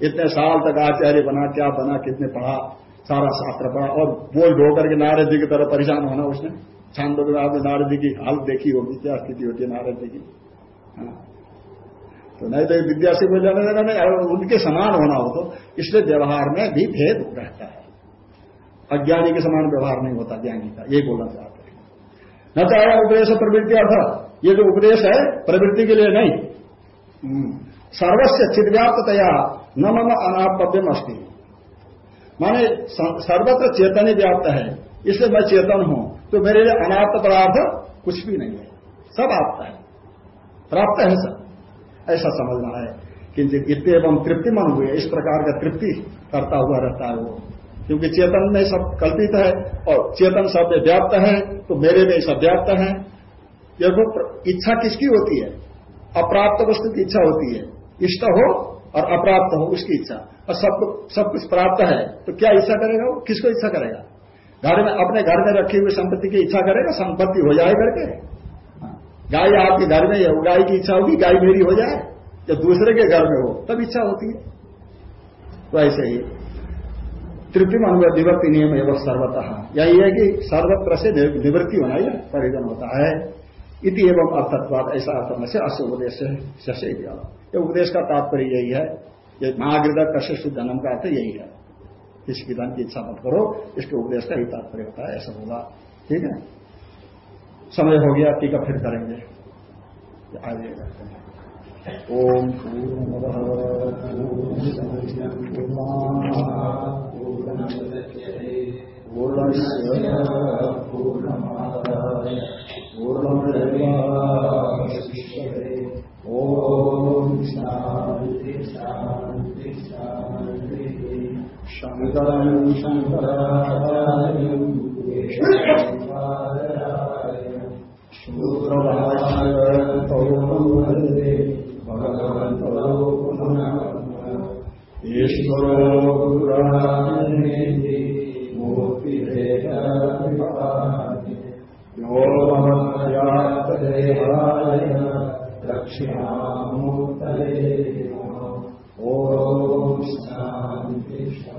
इतने साल तक आचार्य बना, क्या बना, कितने पढ़ा सारा शास्त्र पढ़ा और बोझ ढोकर के नारद जी की तरह परेशान होना उसने। छांदो के नारद जी की हालत देखी होगी, क्या स्थिति होती है नारद जी की। हाँ। तो नहीं तो विद्या से कोई जाने देना नहीं उनके समान होना हो तो इसलिए व्यवहार में भी भेद रहता है। अज्ञानी के समान व्यवहार नहीं होता, ज्ञानी का, ये बोलना चाहते हैं। न चाहे उपदेश प्रवृत्ति अर्थ, ये जो उपदेश है, प्रवृत्ति के लिए नहीं। हम्म। सर्वस्व चिदव्याप्तया न मम अनापद्यम अस्थित माने सर्वत्र चेतन ही व्याप्त है, इसलिए मैं चेतन हूँ। तो मेरे लिए अनाप्त पदार्थ कुछ भी नहीं है। सब आपका है। प्राप्त है सब। ऐसा समझना है किंचित इतने एवं तृप्ति मन हुए, इस प्रकार का तृप्ति करता हुआ रहता है वो। क्योंकि चेतन में सब कल्पित है और चेतन सब व्याप्त है तो मेरे में सब व्याप्त है। देखो इच्छा किसकी होती है? अप्राप्त वस्तु की इच्छा होती है। इष्ट हो और अप्राप्त हो, उसकी इच्छा। और सब सब कुछ प्राप्त है तो क्या इच्छा करेगा वो? किसको इच्छा करेगा? घर में, अपने घर में रखी हुई संपत्ति की इच्छा करेगा? संपत्ति हो जाए करके? हाँ। गाय आपके घर में है गाय की इच्छा होगी, गाय मेरी हो जाए, या दूसरे के घर में हो, तब इच्छा होती है। तो ऐसे ही तृतीय अनुभव निवृत्ति नियम एवं सर्वतः। यही है कि सर्वत्र से निवृत्ति होना ही परिजन होता है। इति एवं अर्थत्वाद ऐसा अर्थ से अस्य उपदेश से उपदेश का तात्पर्य यही है। ये महागृद कश्य जन्म का अर्थ यही है। किसी विधान की इच्छा मत करो, इसके उपदेश का ही तात्पर्य होता है, ऐसा होगा ठीक है? समय हो गया, टीका फिर करेंगे। आगे करते हैं। ओम पूर्ण ओम शांति शांति शांति शंकरं शंकराचार्यं शूद्रभाष्यतो वंदे भगवन्तो पुनः ईश्वरो गुरुराजनेति मूर्तिभेदविभागे यो ममत्यात्तदेहाय दक्षिणामूर्तये ॐ शान्ति।